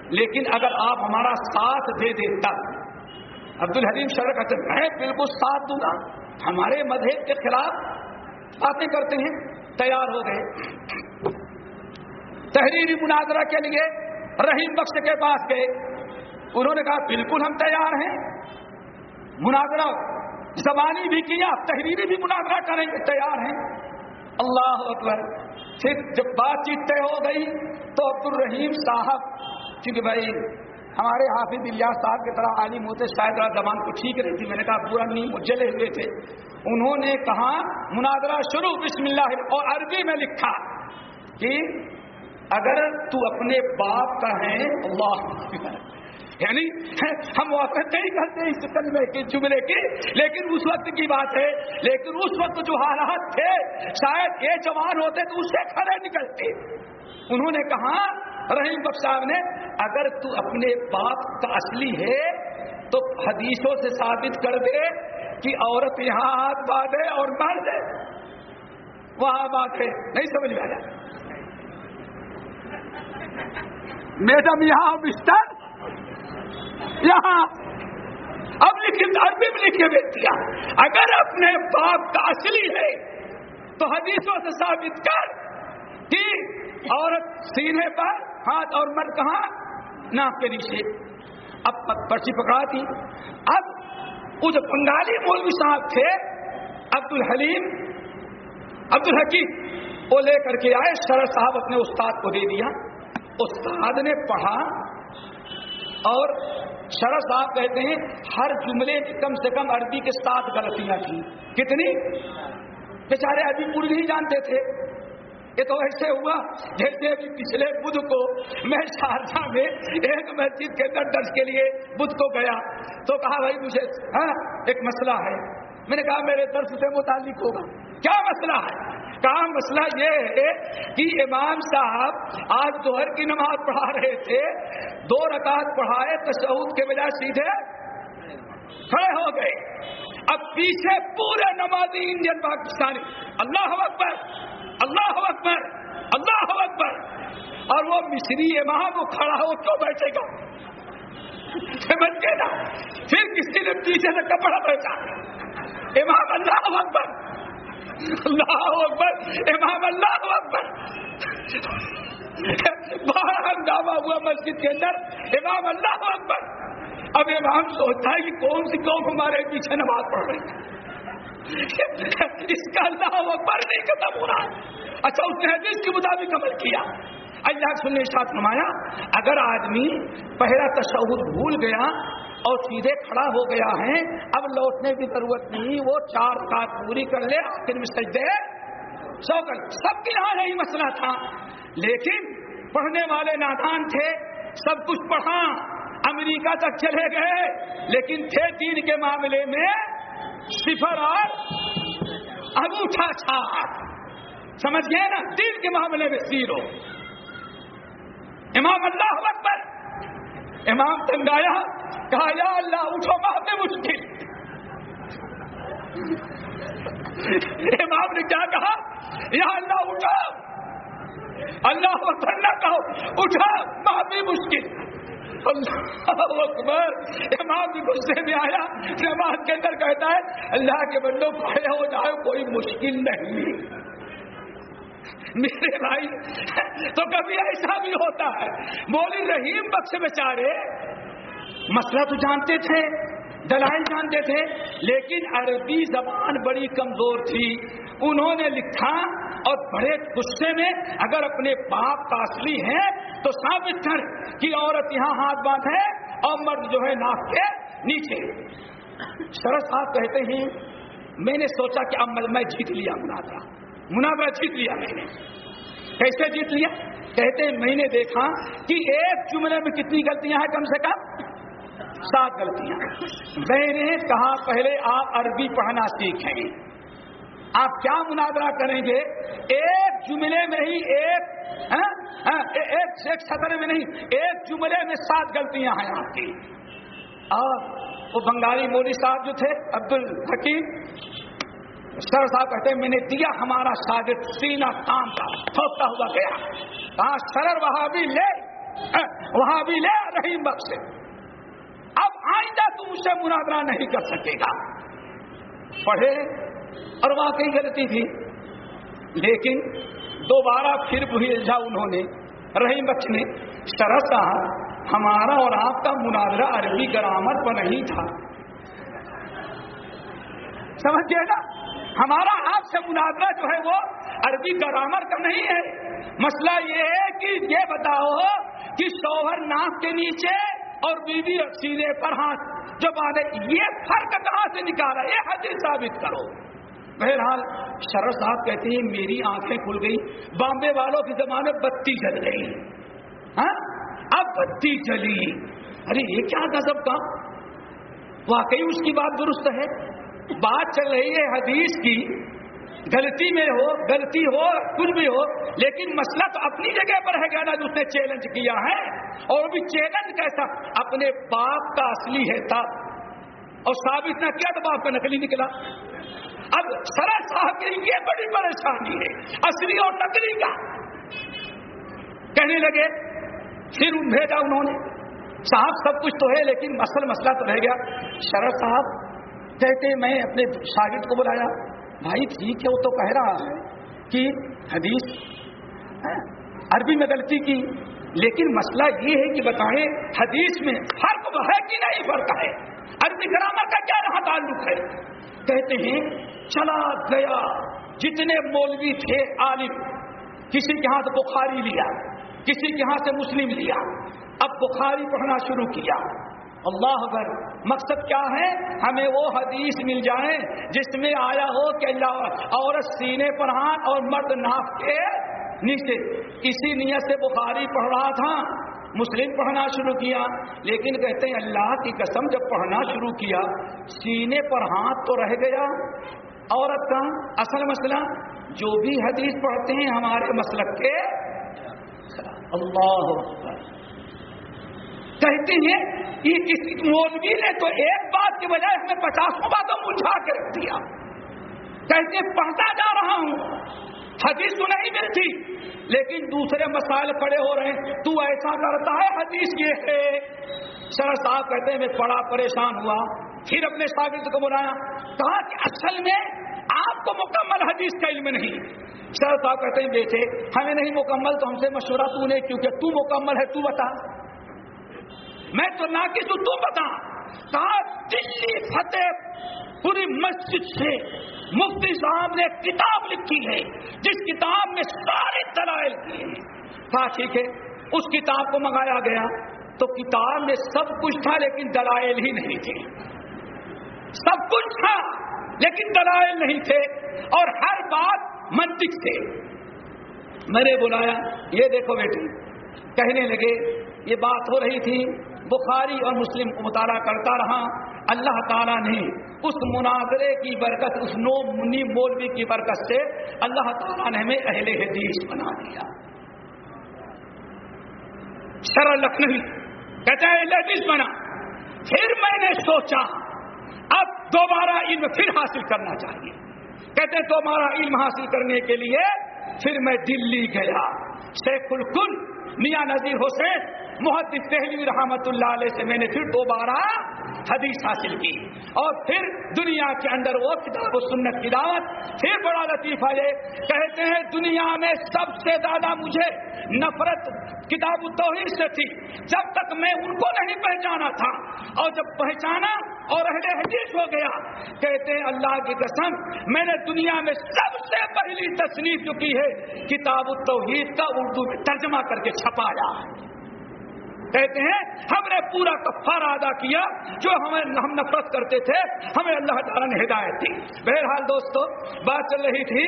لیکن اگر آپ ہمارا ساتھ دے دیں تب۔ عبد الحلیم شرح کہتے میں بالکل ساتھ دوں گا۔ ہمارے مذہب کے خلاف باتیں کرتے ہیں۔ تیار ہو گئے۔ تحریری مناظرہ کے لیے رحیم بخش کے پاس گئے۔ انہوں نے کہا، بالکل ہم تیار ہیں۔ مناظرہ زبانی بھی کیا، تحریری بھی مناظرہ کریں گے، تیار ہیں۔ اللہ اکبر۔ پھر جب بات چیت طے ہو گئی تو عبد الرحیم صاحب کیونکہ بھائی ہمارے حافظ الیاس صاحب کی طرح عالم ہوتے شاید زبان کو ٹھیک رہی تھی، میں نے کہا پورا نہیں جلے ہوئے تھے۔ انہوں نے کہا، مناظرہ شروع، بسم اللہ، اور عربی میں لکھا کہ اگر تو اپنے باپ کا ہے اللہ یعنی ہم واقع نہیں کرتے اس کلمے کے جملے کی لیکن اس وقت کی بات ہے، لیکن اس وقت جو حالات تھے، شاید یہ جوان ہوتے تو اس سے کھڑے نکلتے۔ انہوں نے کہا، رحیم بخش صاحب نے اگر تو اپنے باپ کا اصلی ہے، تو حدیثوں سے ثابت کر دے کہ عورت یہاں ہاتھ باندھے اور مر دے وہاں بات ہے نہیں سمجھ میں آیا میڈم یہاں بستر یہاں۔ اب لکھے، عربی میں لکھے بیچ دیا اگر اپنے باپ کا اصلی ہے، تو حدیثوں سے ثابت کر کہ عورت سینے پر ہاتھ اور مرد کہاں؟ ناپ کے نیچے اب پرچی پکڑا تھی اب وہ جو بنگالی مولوی صاحب تھے عبد الحلیم عبد الحکیم وہ لے کر کے آئے، شرح صاحب اپنے استاد کو دے دیا۔ استاد نے پڑھا اور شرح صاحب کہتے ہیں، ہر جملے میں کم سے کم عربی کے ساتھ غلطیاں تھیں۔ کتنی؟ بیچارے ابھی پوری نہیں جانتے تھے۔ یہ تو ایسے ہوا جیسے ابھی پچھلے بدھ کو میں شارجہ میں ایک مسجد کے اندر درج کے لیے بدھ کو گیا تو کہا بھائی مجھے ہاں ایک مسئلہ ہے۔ میں نے کہا میرے درس سے متعلق ہوگا۔ کیا مسئلہ ہے؟ کہا مسئلہ یہ ہے کہ امام صاحب آج دوہر کی نماز پڑھا رہے تھے، دو رکعت پڑھائے، تشہد کے بجائے سیدھے کھڑے ہو گئے۔ اب پیچھے پورے نمازی انڈین پاکستانی، اللہ اکبر! اللہ اکبر اللہ اکبر۔ اور وہ مصری امام وہ کھڑا ہو کیوں بیٹھے گا؟ سمجھ گئے نا پھر کسی نے پیچھے سے کپڑا بیٹھا؟ امام اللہ اکبر۔ اللہ اکبر، امام اللہ اکبر۔ باہر ہنگامہ ہوا مسجد کے اندر۔ امام اللہ اکبر۔ اب امام سوچتا ہے کہ کون سی قوم ہمارے پیچھے نماز پڑھ رہی ہے؟ اس کا اللہ اکبر نہیں ختم ہو رہا۔ اچھا اس نے حدیث کے مطابق عمل کیا۔ اللہ سننے ساتھ نمایا اگر آدمی پہلا تشہد بھول گیا اور سیدھے کھڑا ہو گیا ہے، اب لوٹنے کی ضرورت نہیں، وہ چار کاٹ پوری کر لے، آخر میں سجدے سو کر سب کے یہاں یہی مسئلہ تھا۔ لیکن پڑھنے والے نادان تھے، سب کچھ پڑھا، امریکہ تک چلے گئے، لیکن تھے دین کے معاملے میں صفر اور انگوٹھا چھا سمجھ گئے نا، دین کے معاملے میں زیرو امام اللہ اکبر، امام تنگایا، کہا، یا اللہ، اٹھو بہت مشکل۔ امام نے کیا کہا؟ یا اللہ اٹھا اللہ اکبر نہ کہو اٹھا بہت مشکل۔ اللہ اکبر۔ امام بھی غصے میں آیا، نماز کے اندر کہتا ہے، اللہ کے بندوں کھڑے ہو جائے، کوئی مشکل نہیں۔ میرے بھائی، تو کبھی ایسا بھی ہوتا ہے بولی رحیم بخش بیچارے، مسئلہ تو جانتے تھے۔ دلائل جانتے تھے، لیکن عربی زبان بڑی کمزور تھی۔ انہوں نے لکھا اور بڑے غصے میں اگر اپنے باپ کا اصلی ہے تو ثابت کر کہ عورت یہاں ہاتھ باندھے اور مرد جو ہے ناک کے نیچے۔ شرد صاحب کہتے ہیں، میں نے سوچا کہ اب میں جیت لیا مناظرہ مناظرہ جیت لیا میں نے۔ کیسے جیت لیا؟ کہتے ہیں، میں نے دیکھا کہ ایک جملے میں کتنی غلطیاں ہیں کم سے کم۔ سات غلطیاں میں نے کہا پہلے آپ عربی پڑھنا سیکھیں۔ آپ کیا مناظرہ کریں گے؟ ایک جملے میں ہی ایک ہاں؟, ہاں، ایک سطر میں نہیں، ایک جملے میں سات غلطیاں ہیں آپ کی۔ اور وہ بنگالی مودی صاحب جو تھے عبد الحکیم سر صاحب کہتے ہیں، میں نے دیا ہمارا شاگرد سینا کام کا، تھوکتا ہوا گیا۔ کہاں سرر، وہاں بھی لے ہاں، وہاں بھی لے، رحیم بخش۔ آئندہ تم اسے مناظرہ نہیں کر سکے گا۔ پڑھے اور واقعی غلطی تھی۔ لیکن دوبارہ پھر بھیجا انہوں نے، رحیم بخش نے شرط ہمارا اور آپ کا مناظرہ عربی گرامر پر نہیں تھا۔ سمجھیے نا، ہمارا آپ سے مناظرہ جو ہے وہ عربی گرامر کا نہیں ہے۔ مسئلہ یہ ہے کہ یہ بتاؤ کہ شوہر ناک کے نیچے اور بیوی اور سینے پر ہاتھ جو بات یہ فرق کہاں سے نکالا؟ یہ حدیث ثابت کرو۔ بہرحال شرد صاحب کہتے ہیں، میری آنکھیں کھل گئی بامبے والوں کے زمانے بتی جل گئی ہاں؟ اب بتی جلی۔ ارے، یہ کیا گزب کا واقعی اس کی بات درست ہے۔ بات چل رہی ہے حدیث کی۔ غلطی میں ہو، غلطی ہو، کچھ بھی ہو، لیکن مسئلہ تو اپنی جگہ پر ہے گا نا جو اس نے چیلنج کیا ہے۔ اور بھی چیلنج کیسا؟ اپنے باپ کا اصلی ہے تھا اور ثابت نہ کیا تو باپ کا نکلی نکلا؟ اب سرا صاحب کے یہ بڑی پریشانی ہے، اصلی اور نکلی کا۔ کہنے لگے، پھر بھیجا انہوں نے۔ صاحب سب کچھ تو ہے، لیکن مسل مسئلہ تو رہ گیا۔ شرد صاحب کہتے، میں اپنے شاگرد کو بلایا۔ بھائی ٹھیک ہے، وہ تو کہہ رہا ہے کہ حدیث عربی میں غلطی کی، لیکن مسئلہ یہ ہے کہ بتائیں حدیث میں فرق ہے کہ نہیں فرق ہے؟ عربی گرامر کا کیا رہا تعلق ہے؟ کہتے ہیں، چلا گیا جتنے مولوی تھے عالم، کسی کے ہاتھ بخاری لیا، کسی کے ہاتھ سے مسلم لیا، اب بخاری پڑھنا شروع کیا۔ اللہ اکبر، مقصد کیا ہے؟ ہمیں وہ حدیث مل جائے جس میں آیا ہو کہ اللہ عورت سینے پر ہاتھ اور مرد ناف کے نیچے۔ اسی نیت سے بخاری پڑھ رہا تھا، مسلم پڑھنا شروع کیا۔ لیکن کہتے ہیں اللہ کی قسم، جب پڑھنا شروع کیا، سینے پر ہاتھ تو رہ گیا۔ عورت کا اصل مسئلہ، جو بھی حدیث پڑھتے ہیں ہمارے مسلک کے اللہ کہتے ہیں کہ کسی مولوی نے تو ایک بات کی بجائے ہمیں پچاسوں باتوں ملجھا کے رکھ دیا۔ کہتے پڑھتا جا رہا ہوں۔ حدیث تو نہیں ملتی، لیکن دوسرے مسائل کھڑے ہو رہے ہیں۔ تو ایسا کرتا ہے، حدیث یہ ہے۔ سر صاحب کہتے ہیں، میں بڑا پریشان ہوا۔ پھر اپنے شاگرد کو بلایا۔ کہا کہ اصل میں آپ کو مکمل حدیث کا علم نہیں۔ سر صاحب کہتے ہیں، بیٹے، ہمیں نہیں مکمل، تو ہم سے مشورہ تو نہیں کیونکہ تو مکمل ہے، تو بتا۔ میں تو نہ کسی تو بتا دلی فتح پوری مسجد سے مفتی صاحب نے کتاب لکھی ہے، جس کتاب میں سارے دلائل کیے ہاں، ٹھیک ہے، اس کتاب کو منگایا گیا۔ تو کتاب میں سب کچھ تھا لیکن دلائل ہی نہیں تھے۔ سب کچھ تھا لیکن دلائل نہیں تھے۔ اور ہر بات منطق سے۔ میں نے بلایا، یہ دیکھو بیٹی کہنے لگے، یہ بات ہو رہی تھی۔ بخاری اور مسلم کو مطالعہ کرتا رہا۔ اللہ تعالیٰ نے اس مناظرے کی برکت، اس نو منی مولوی کی برکت سے اللہ تعالیٰ نے ہمیں اہل حدیث بنا دیا۔ شرح لکھنوی کہتے ہیں اہل حدیث بنا۔ پھر میں نے سوچا، اب دوبارہ علم پھر حاصل کرنا چاہیے۔ کہتے ہیں، دوبارہ علم حاصل کرنے کے لیے پھر میں دلی گیا۔ شیخ الکل میاں نذیر حسین محدث دہلی رحمت اللہ علیہ سے میں نے پھر دوبارہ حدیث حاصل کی۔ اور پھر دنیا کے اندر وہ کتاب و سنت کی دعوت پھر بڑا لطیفہ یہ کہتے ہیں، دنیا میں سب سے زیادہ مجھے نفرت کتاب و توحید سے تھی۔ جب تک میں ان کو نہیں پہچانا تھا اور جب پہچانا اور اہل حدیث ہو گیا، کہتے ہیں اللہ کی قسم، میں نے دنیا میں سب سے پہلی تصنیف جو کی ہے، کتاب التوحید کا اردو میں ترجمہ کر کے چھپایا۔ کہتے ہیں، ہم نے پورا کفارہ ادا کیا جو ہمیں ہم نفرت کرتے تھے، ہمیں اللہ تعالیٰ نے ہدایت دی۔ بہرحال دوستو، بات چل رہی تھی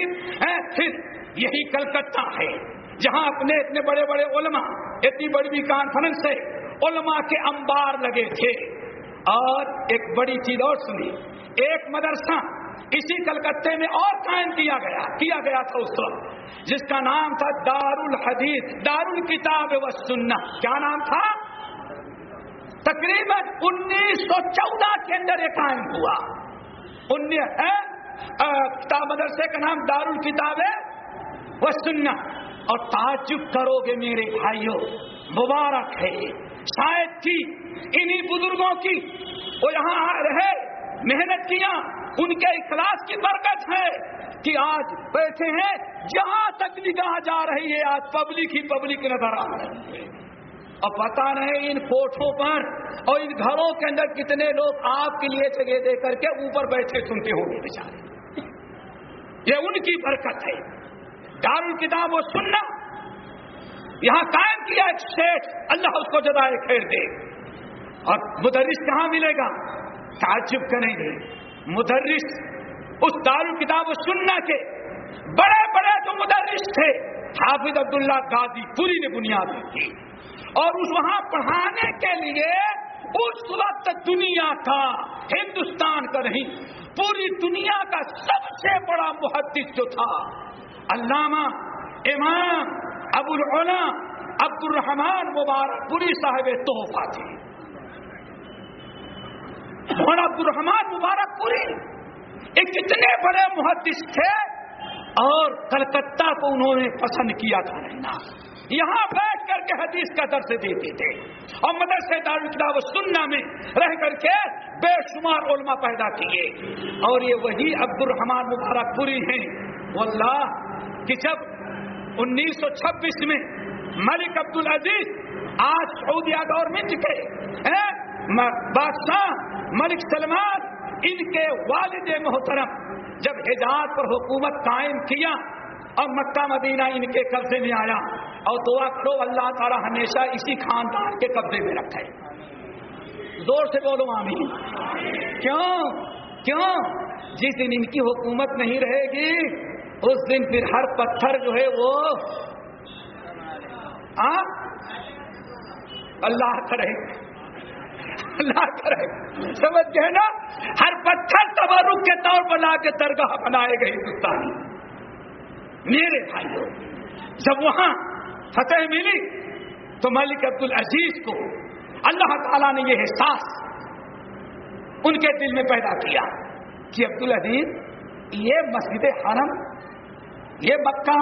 پھر یہی کلکتہ ہے، جہاں اپنے اتنے بڑے بڑے علماء، اتنی بڑی بھی کانفرنس سے علماء کے انبار لگے تھے۔ اور ایک بڑی چیز اور سنی، ایک مدرسہ اسی کلکتے میں اور قائم کیا گیا کیا گیا تھا اس وقت؟ جس کا نام تھا دار الحدیث دار الکتاب و سننا کیا نام تھا؟ تقریباً انیس سو چودہ کے اندر یہ قائم ہوا۔ کتاب مدرسے کا نام دار الکتاب ہے وہ سننا اور تعجب کرو گے میرے بھائیوں، مبارک ہے۔ شاید کی انہی بزرگوں کی وہ یہاں رہے، محنت کیا ان کے اخلاص کی برکت ہے کہ آج بیٹھے ہیں، جہاں تک نگاہ جا رہی ہے، آج پبلک ہی پبلک نظر آ رہی ہے۔ اور پتا نہیں ان کوٹھوں پر اور ان گھروں کے اندر کتنے لوگ آپ کے لیے جگہ دے کر کے اوپر بیٹھے سنتے ہوں گے بیچارے۔ یہ ان کی برکت ہے۔ دار الکتاب وہ سننا یہاں قائم کیا ایک شیخ، اللہ اس کو جدائے خیر دے۔ اور مدرس کہاں ملے گا؟ تعجب کریں گے مدرس اس دار کتاب سننا کے بڑے بڑے جو مدرس تھے، حافظ عبداللہ گادی پوری نے بنیاد کی اور اس وہاں پڑھانے کے لیے اس وقت دنیا کا ہندوستان کا نہیں، پوری دنیا کا سب سے بڑا محدث جو تھا، علامہ امام ابو العلا عبد الرحمان مبارک پوری صاحب تحفہ تھے۔ مولانا عبد الرحمان مبارک پوری ایک کتنے بڑے محدث تھے اور کلکتہ کو انہوں نے پسند کیا تھا رہنا۔ یہاں بیٹھ کر کے حدیث کا درس دیتے تھے اور مدرسے دار سننا میں رہ کر کے بے شمار علماء پیدا کیے۔ اور یہ وہی عبد الرحمان مبارک پوری ہیں۔ واللہ کہ جب انیس سو چھبیس میں ملک عبد العزیز آج سعودیہ گورنمنٹ کے بادشاہ ملک سلمان، ان کے والد محترم، جب حجاز پر حکومت قائم کیا اور مکہ مدینہ ان کے قبضے میں آیا، اور دعا کرو اللہ تعالی ہمیشہ اسی خاندان کے قبضے میں رکھے۔ زور سے بولو آمین۔ کیوں؟ کیوں؟ جس دن ان کی حکومت نہیں رہے گی، اس دن پھر ہر پتھر جو ہے وہ آ اللہ کرے۔ اللہ کرے۔ سمجھ گئے نا؟ ہر پتھر تبرک کے طور پر لا کے درگاہ بنائے گئے ہندوستانی۔ میرے بھائیوں جب وہاں فتح ملی تو ملک عبد العزیز کو اللہ تعالیٰ نے یہ احساس ان کے دل میں پیدا کیا کہ عبد العزیز یہ مسجد حرم، یہ مکہ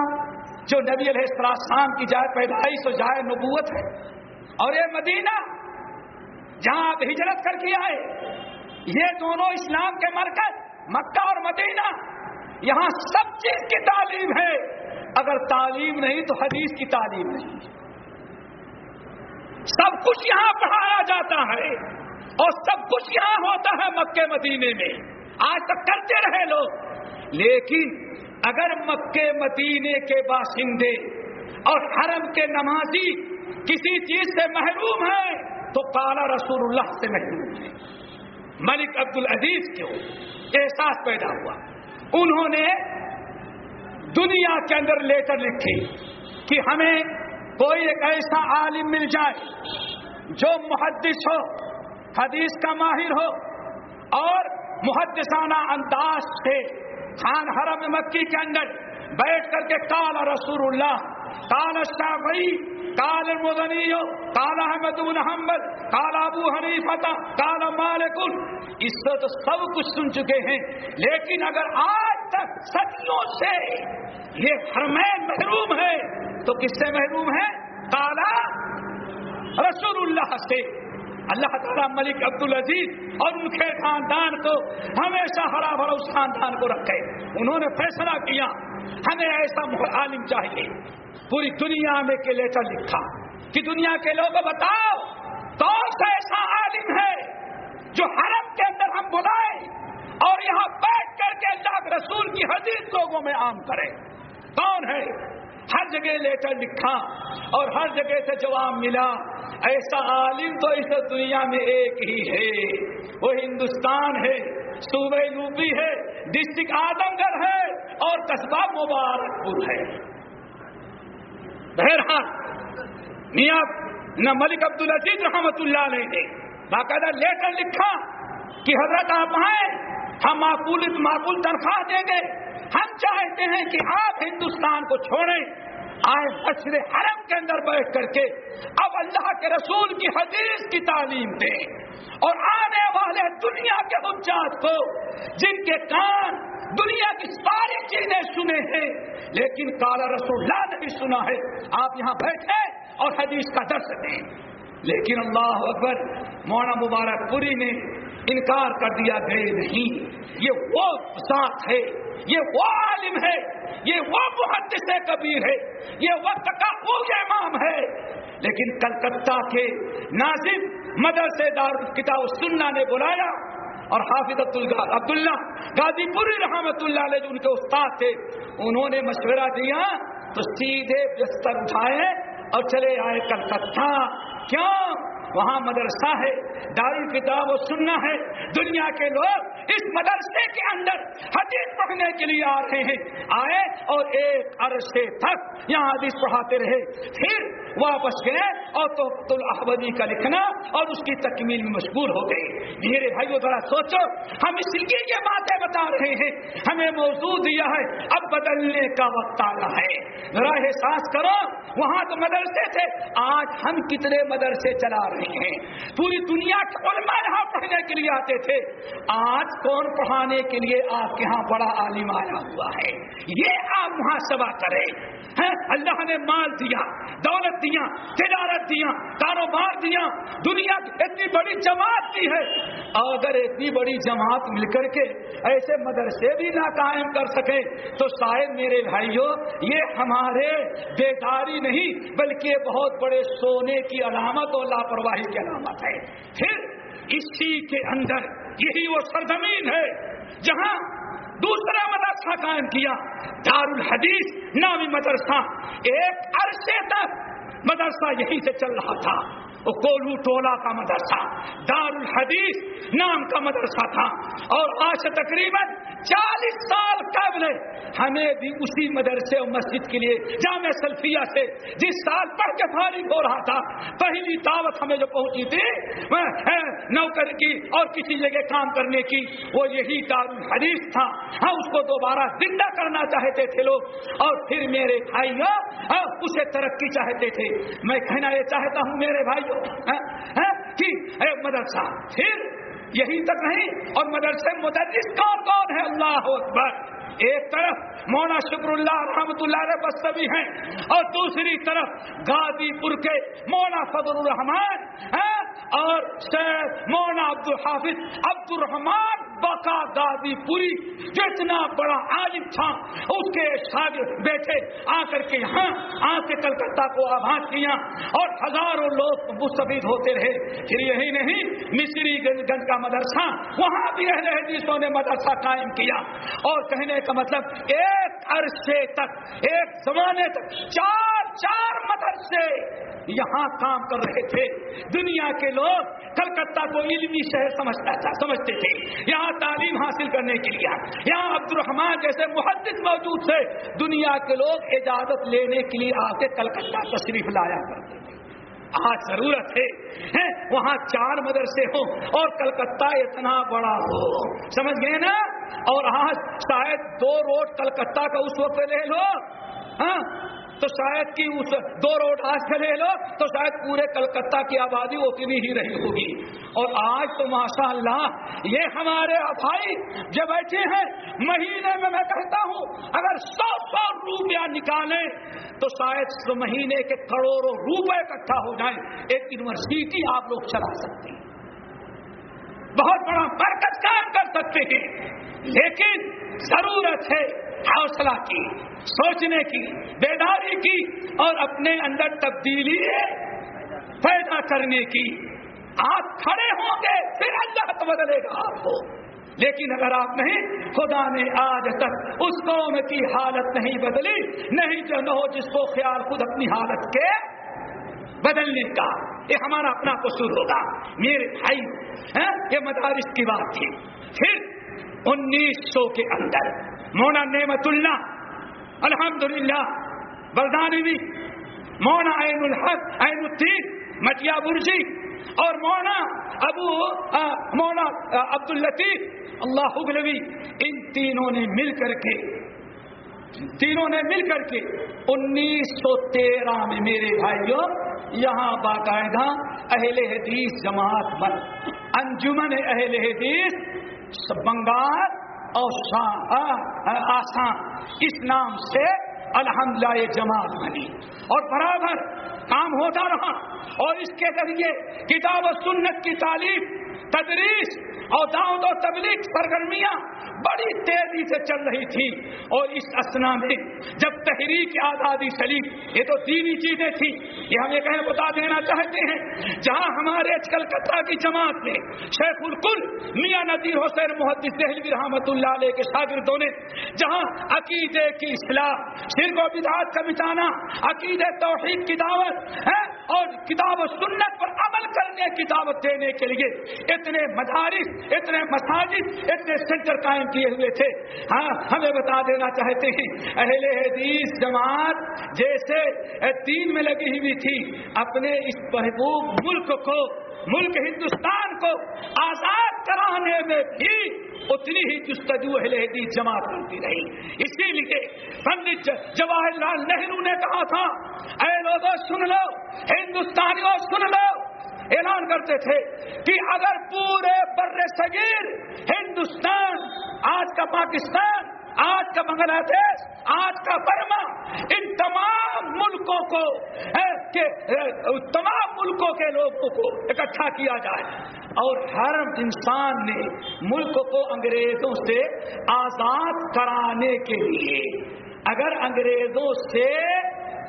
جو نبی علیہ السلام کی جائے پیدائش اور جائے نبوت ہے، اور یہ مدینہ جہاں آپ ہجرت کر کے آئے۔ یہ دونوں اسلام کے مرکز، مکہ اور مدینہ۔ یہاں سب چیز کی تعلیم ہے۔ اگر تعلیم نہیں تو حدیث کی تعلیم نہیں۔ سب کچھ یہاں پڑھایا جاتا ہے اور سب کچھ یہاں ہوتا ہے مکے مدینے میں۔ آج تک کرتے رہے لوگ۔ لیکن اگر مکے مدینے کے باشندے اور حرم کے نمازی کسی چیز سے محروم ہیں تو کالا رسول اللہ سے محروم ہے۔ ملک عبد العزیز کو احساس پیدا ہوا۔ انہوں نے دنیا کے اندر لے کر لکھی کہ ہمیں کوئی ایک ایسا عالم مل جائے جو محدث ہو، حدیث کا ماہر ہو، اور محدثانہ انداز سے خان حرم مکی کے اندر بیٹھ کر کے کالا رسول اللہ کالا شافعی کال مدنی کالا احمد الحمد کالا ابو حنیفتا کالا مالک. اس سے تو سب کچھ سن چکے ہیں، لیکن اگر آج تک صدیوں سے یہ حرمین محروم ہے، تو کس سے محروم ہے کالا رسول اللہ سے. اللہ تعالیٰ ملک عبد العزیز اور ان کے خاندان کو ہمیشہ ہرا بھرا اس خاندان کو رکھے۔ انہوں نے فیصلہ کیا، ہمیں ایسا عالم چاہیے۔ پوری دنیا میں کے لیٹر لکھا کہ دنیا کے لوگ بتاؤ، کون سا ایسا عالم ہے جو حرم کے اندر ہم بلائیں اور یہاں بیٹھ کر کے اللہ کے رسول کی حدیث لوگوں میں عام کرے؟ کون ہے؟ ہر جگہ لیٹر لکھا اور ہر جگہ سے جواب ملا، ایسا عالم تو اس دنیا میں ایک ہی ہے۔ وہ ہندوستان ہے، صوبہ یوپی ہے، ڈسٹرکٹ آدم گڑھ ہے اور قصبہ مبارک پور ہے۔ بہرحال میاں نہ ملک عبد العزیز رحمت اللہ علیہ نے باقاعدہ لیٹر لکھا کہ حضرت آپ آئے ہم معقول معقول تنخواہ دیں۔ گے ہم چاہتے ہیں کہ آپ ہندوستان کو چھوڑیں۔ آئے مسجد حرم کے اندر بیٹھ کر کے اب اللہ کے رسول کی حدیث کی تعلیم دیں۔ اور آنے والے دنیا کے حجات کو، جن کے کان دنیا کی ساری چیزیں سنے ہیں، لیکن کالا رسول اللہ نے بھی سنا ہے، آپ یہاں بیٹھے اور حدیث کا درس دیں۔ لیکن اللہ اکبر مونا مبارک پوری نے انکار کر دیا گئے نہیں، یہ وہ ذات ہے، یہ وہ عالم ہے، یہ وہ محدث کبیر ہے، یہ وقت کا وہ امام ہے۔ لیکن کلکتہ کے ناظم مدرسے دار کتاب سننا نے بلایا اور حافظ عبداللہ غازی پوری رحمت اللہ علیہ جو ان کے استاد تھے، انہوں نے مشورہ دیا تو سیدھے بستر اٹھائے اور چلے آئے کلکتہ۔ کیوں؟ وہاں مدرسہ ہے دار کتاب و سننا ہے۔ دنیا کے لوگ اس مدرسے کے اندر حدیث پڑھنے کے لیے آ رہے ہیں۔ آئے اور ایک عرصے تک یہاں حدیث پڑھاتے رہے۔ پھر واپس گئے اور تو احمدی کا لکھنا اور اس کی تکمیل میں مشغول ہو گئے۔ میرے بھائیو، ذرا سوچو، ہم اس لیے یہ باتیں بتا رہے ہیں۔ ہمیں موضوع دیا ہے، اب بدلنے کا وقت آ رہا ہے۔ ذرا احساس کرو، وہاں تو مدرسے تھے، آج ہم کتنے مدرسے چلا رہے ہیں؟ پوری دنیا کے علماء یہاں پڑھنے کے لیے آتے تھے۔ آج کون پڑھانے کے لیے آپ کے یہاں بڑا عالم آیا ہوا ہے؟ یہ آپ محاسبہ کریں۔ ہاں، اللہ نے مال دیا، دولت دیا، تجارت دیا، کاروبار دیا، دنیا کی اتنی بڑی جماعت دی ہے۔ اگر اتنی بڑی جماعت مل کر کے ایسے مدرسے بھی نہ قائم کر سکے تو شاید میرے بھائیوں، یہ ہمارے بیداری نہیں، بلکہ بہت بڑے سونے کی علامت اور لاپرواہی کی علامت ہے۔ پھر اسی کے اندر یہی وہ سرزمین ہے جہاں دوسرا مدرسہ قائم کیا دار الحدیث نامی مدرسہ۔ ایک عرصے تک مدرسہ یہیں سے چل رہا تھا۔ وہ کولو ٹولا کا مدرسہ دار الحدیث نام کا مدرسہ تھا۔ اور آج تقریباً چالیس سال ہمیں بھی اسی مدرسے اور مسجد کے لیے جامع سلفیہ سے جس سال پڑھ کے فارغ ہو رہا تھا، پہلی دعوت ہمیں جو پہنچی تھی ہاں، ہاں، نوکر کی اور کسی جگہ کام کرنے کی، وہ یہی دار الحدیث تھا۔ ہم اس کو دوبارہ زندہ کرنا چاہتے تھے لوگ۔ اور پھر میرے بھائی اسے ترقی چاہتے تھے۔ میں کہنا یہ چاہتا ہوں میرے بھائی کہ مدرسہ، پھر یہی تک نہیں، اور مدرسے مدرس کون کون ہے؟ اللہ اکبر۔ ایک طرف مونا شکر اللہ رحمت اللہ علیہ بستوی ہیں اور دوسری طرف غازی پور کے مونا فضل الرحمان اور مولانا مونا عبد الحافظ عبد الرحمان بقا غازی پوری جو اتنا بڑا عالم تھا، اس کے شاگرد بیٹھے، آ کر کے یہاں، آ کے کلکتہ کو آباد کیا اور ہزاروں لوگ مستفید ہوتے رہے۔ پھر یہی نہیں، مصری گنج گنج کا مدرسہ، وہاں بھی رہ رہے جسوں نے مدرسہ قائم کیا۔ اور کہنے کا مطلب ایک عرصے تک، ایک زمانے تک، چار چار مدرسے یہاں کام کر رہے تھے۔ دنیا کے لوگ کلکتہ کو علمی شہر سمجھتا تھا، سمجھتے تھے۔ یہاں تعلیم حاصل کرنے کے لیے، یہاں عبد الرحمان جیسے محدث موجود تھے۔ دنیا کے لوگ اجازت لینے کے لیے آ کے کلکتہ تشریف لایا کرتے تھے۔ آج ضرورت ہے وہاں چار مدرسے ہوں اور کلکتہ اتنا بڑا ہو۔ سمجھ گئے نا؟ اور آج شاید دو روڈ کلکتہ کا اس وقت لے لو۔ ہاں تو شاید کہ اس دو روڈ آج سے لے لو، تو شاید پورے کلکتہ کی آبادی اتنی ہی رہی ہوگی۔ اور آج تو ماشاء اللہ یہ ہمارے بھائی جو بیٹھے ہیں، مہینے میں میں کہتا ہوں، اگر سو سو روپیہ نکالیں، تو شاید مہینے کے کروڑوں روپے اکٹھا ہو جائیں۔ ایک یونیورسٹی آپ لوگ چلا سکتے ہیں۔ بہت بڑا برکت کام کر سکتے ہیں۔ لیکن ضرورت ہے حوصلہ کی، سوچنے کی، بیداری کی اور اپنے اندر تبدیلی پیدا کرنے کی۔ آپ کھڑے ہوں گے، پھر اللہ تو بدلے گا آپ کو۔ لیکن اگر آپ نہیں، خدا نے آج تک اس قوم کی حالت نہیں بدلی، نہیں جو نہ ہو، جس کو خیال خود اپنی حالت کے بدلنے کا۔ یہ ہمارا اپنا قصور ہوگا۔ میرے بھائی ہاں، یہ مدارس کی بات تھی۔ پھر انیس سو کے اندر مونا نعمت اللہ الحمد للہ بردانی مونا عین الحق عین الدین مٹیا برجی اور مونا ابو مونا عبد الطیف اللہ حگلوی ان تینوں نے مل کر کے تینوں نے مل کر کے انیس سو تیرہ میں میرے بھائیوں، یہاں باقاعدہ اہل حدیث جماعت بن، انجمن اہل حدیث بنگال اور آسان اس نام سے الحمدللہ یہ جماعت بنی۔ اور برابر کام ہوتا رہا۔ اور اس کے ذریعے کتاب و سنت کی تعلیم، تدریس اور داؤد و تبلیغ سرگرمیاں بڑی تیزی سے چل رہی تھی اور اس اسنا میں جب تحریک آزادی چلی، یہ تو تین چیزیں تھیں۔ یہ ہم یہ کہیں بتا دینا چاہتے ہیں، جہاں ہمارے کلکتہ کی جماعت میں شیخ القل میاں نذیر حسین محدث دہلوی رحمت اللہ علیہ کے شاگردوں نے، جہاں عقیدے کی اصلاح، شرک و بدعات کا مٹانا عقید توحید کی دعوت ہے، اور کتاب و سنت پر عمل کرنے کی دعوت دینے کے لیے اتنے مدارس اتنے مساجد اتنے سینٹر قائم کیے ہوئے تھے۔ ہاں ہمیں بتا دینا چاہتے ہیں، اہل حدیث جماعت جیسے تین میں لگی ہوئی تھی، اپنے اس محبوب ملک کو، ملک ہندوستان کو آزاد کرانے میں بھی اتنی ہی جستجو اہل حدیث جماعت بنتی رہی۔ اسی لیے پنڈت جواہر لال نہرو نے کہا تھا، اے لوگوں، سن لو، ہندوستانیوں، سن لو۔ اعلان کرتے تھے کہ اگر پورے بر صغیر ہندوستان، آج کا پاکستان، آج کا بنگلہ دیش، آج کا برما، ان تمام ملکوں کو تمام ملکوں کے لوگوں کو اکٹھا کیا جائے۔ اور ہر انسان نے ملک کو انگریزوں سے آزاد کرانے کے لیے، اگر انگریزوں سے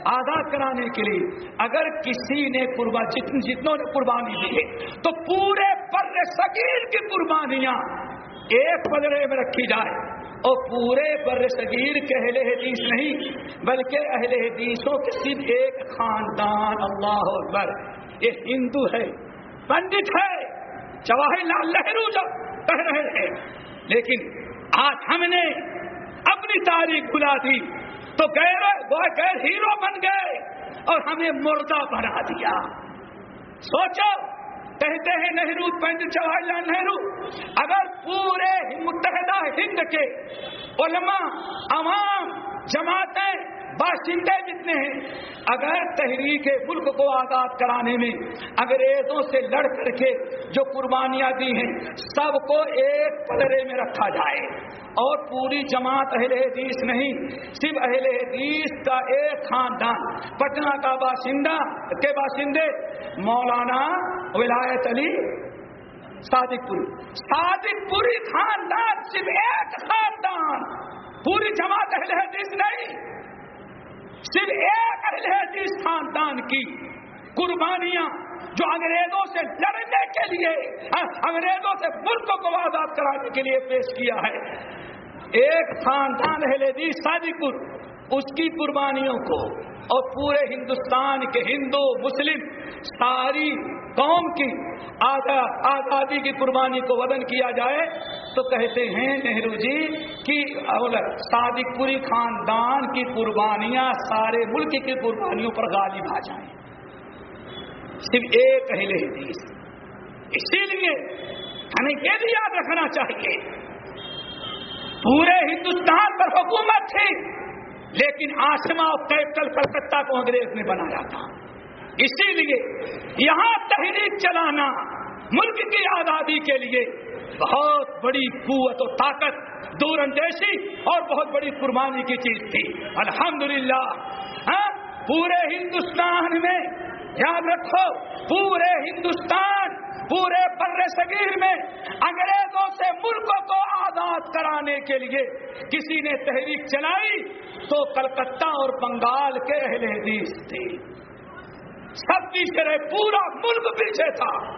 آزاد کرانے کے لیے اگر کسی نے قربان جتن جتنوں نے قربانی دی ہے تو پورے پر صغیر کی قربانیاں ایک پدرے میں رکھی جائے اور پورے بر صغیر کے اہل حدیث نہیں، بلکہ اہل حدیثوں کے صرف ایک خاندان۔ اللہ اکبر، یہ ہندو ہے، پنڈت ہے، جواہر لال نہرو جو کہہ رہے ہیں۔ لیکن آج ہم نے اپنی تاریخ بلا دی۔ تو گئے گئے ہیرو بن گئے اور ہمیں مردہ بنا دیا۔ سوچو، کہتے ہیں نہرو پنڈت جواہر لال نہرو، اگر پورے متحدہ ہند کے علماء، عوام، جماعتیں باشندے جتنے ہیں، اگر تحریک ملک کو آزاد کرانے میں انگریزوں سے لڑ کر کے جو قربانیاں دی ہیں، سب کو ایک پلرے میں رکھا جائے۔ اور پوری جماعت اہل حدیث نہیں، صرف اہل حدیث کا ایک خاندان، پٹنہ کا باشندہ کے باشندے مولانا ولایت علی صادق پوری۔ صادق پوری خاندان، صرف ایک خاندان، پوری جماعت اہل حدیث نہیں۔ صرف ایک اہل حدیث خاندان کی قربانیاں جو انگریزوں سے لڑنے کے لیے ہاں، انگریزوں سے ملک کو آزاد کرانے کے لیے پیش کیا ہے۔ ایک خاندان اہل حدیث سادی پور، اس کی قربانیوں کو اور پورے ہندوستان کے ہندو، مسلم، ساری قوم کی آزادی کی قربانی کو ودن کیا جائے تو کہتے ہیں نہرو جی کہ صادق پوری خاندان کی قربانیاں سارے ملک کی قربانیوں پر غالب آ جائیں۔ صرف ایک اہل حدیث اسی لیے ہمیں یہ بھی یاد رکھنا چاہیے، پورے ہندوستان پر حکومت تھی، لیکن آسما اور کیپٹل کلکتہ کو انگریز نے بنایا تھا۔ اسی لیے یہاں تحریک چلانا ملک کی آزادی کے لیے بہت بڑی قوت و طاقت دور اندیشی اور بہت بڑی قربانی کی چیز تھی۔ الحمدللہ۔ ہاں پورے ہندوستان میں یاد رکھو، پورے ہندوستان، پورے بر صغیر میں انگریزوں سے ملکوں کو آزاد کرانے کے لیے کسی نے تحریک چلائی تو کلکتہ اور بنگال کے اہل حدیث تھے۔ سب پیچھے رہے، پورا ملک پیچھے تھا۔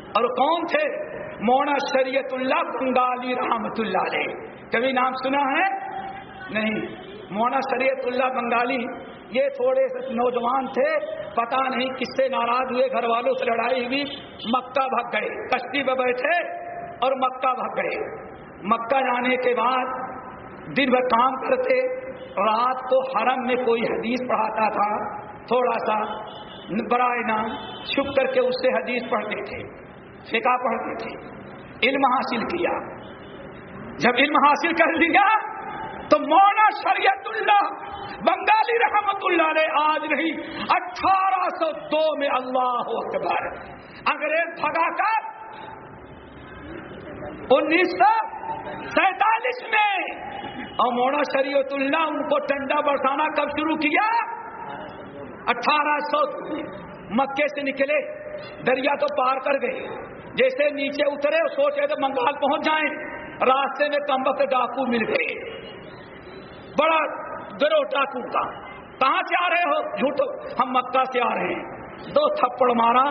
اور کون تھے؟ مونا شریعت اللہ بنگالی رحمت اللہ علیہ۔ کبھی نام سنا ہے؟ نہیں۔ مونا شریعت اللہ بنگالی، یہ تھوڑے سے نوجوان تھے پتا نہیں کس سے ناراض ہوئے، گھر والوں سے لڑائی ہوئی۔ مکہ بھگ گئے۔ کشتی میں بیٹھے اور مکہ بھگ گئے۔ مکہ جانے کے بعد دن بھر کام کرتے، رات کو حرم میں کوئی حدیث پڑھاتا تھا، تھوڑا سا برائے نام چھپ کر کے اس سے حدیث پڑھتے تھے، فقہ پڑھتے تھے، علم حاصل کیا۔ جب علم حاصل کر لیا تو مونا شریعت اللہ بنگالی رحمت اللہ نے آج نہیں، اٹھارہ سو دو میں اللہ اکبر، انگریز بھگا کر انیس سو سینتالیس میں اور مونا شریعت اللہ ان کو ٹنڈا برسانا کب شروع کیا؟ اٹھارہ سو مکے سے نکلے، دریا تو پار کر گئے۔ جیسے نیچے اترے، سوچے تو بنگال پہنچ جائیں۔ راستے میں کم وقت ڈاکو مل گئے۔ بڑا گرو ڈاکو کا۔ کہاں سے آ رہے ہو؟ جھوٹو، ہم مکہ سے آ رہے ہیں۔ دو تھپڑ مارا،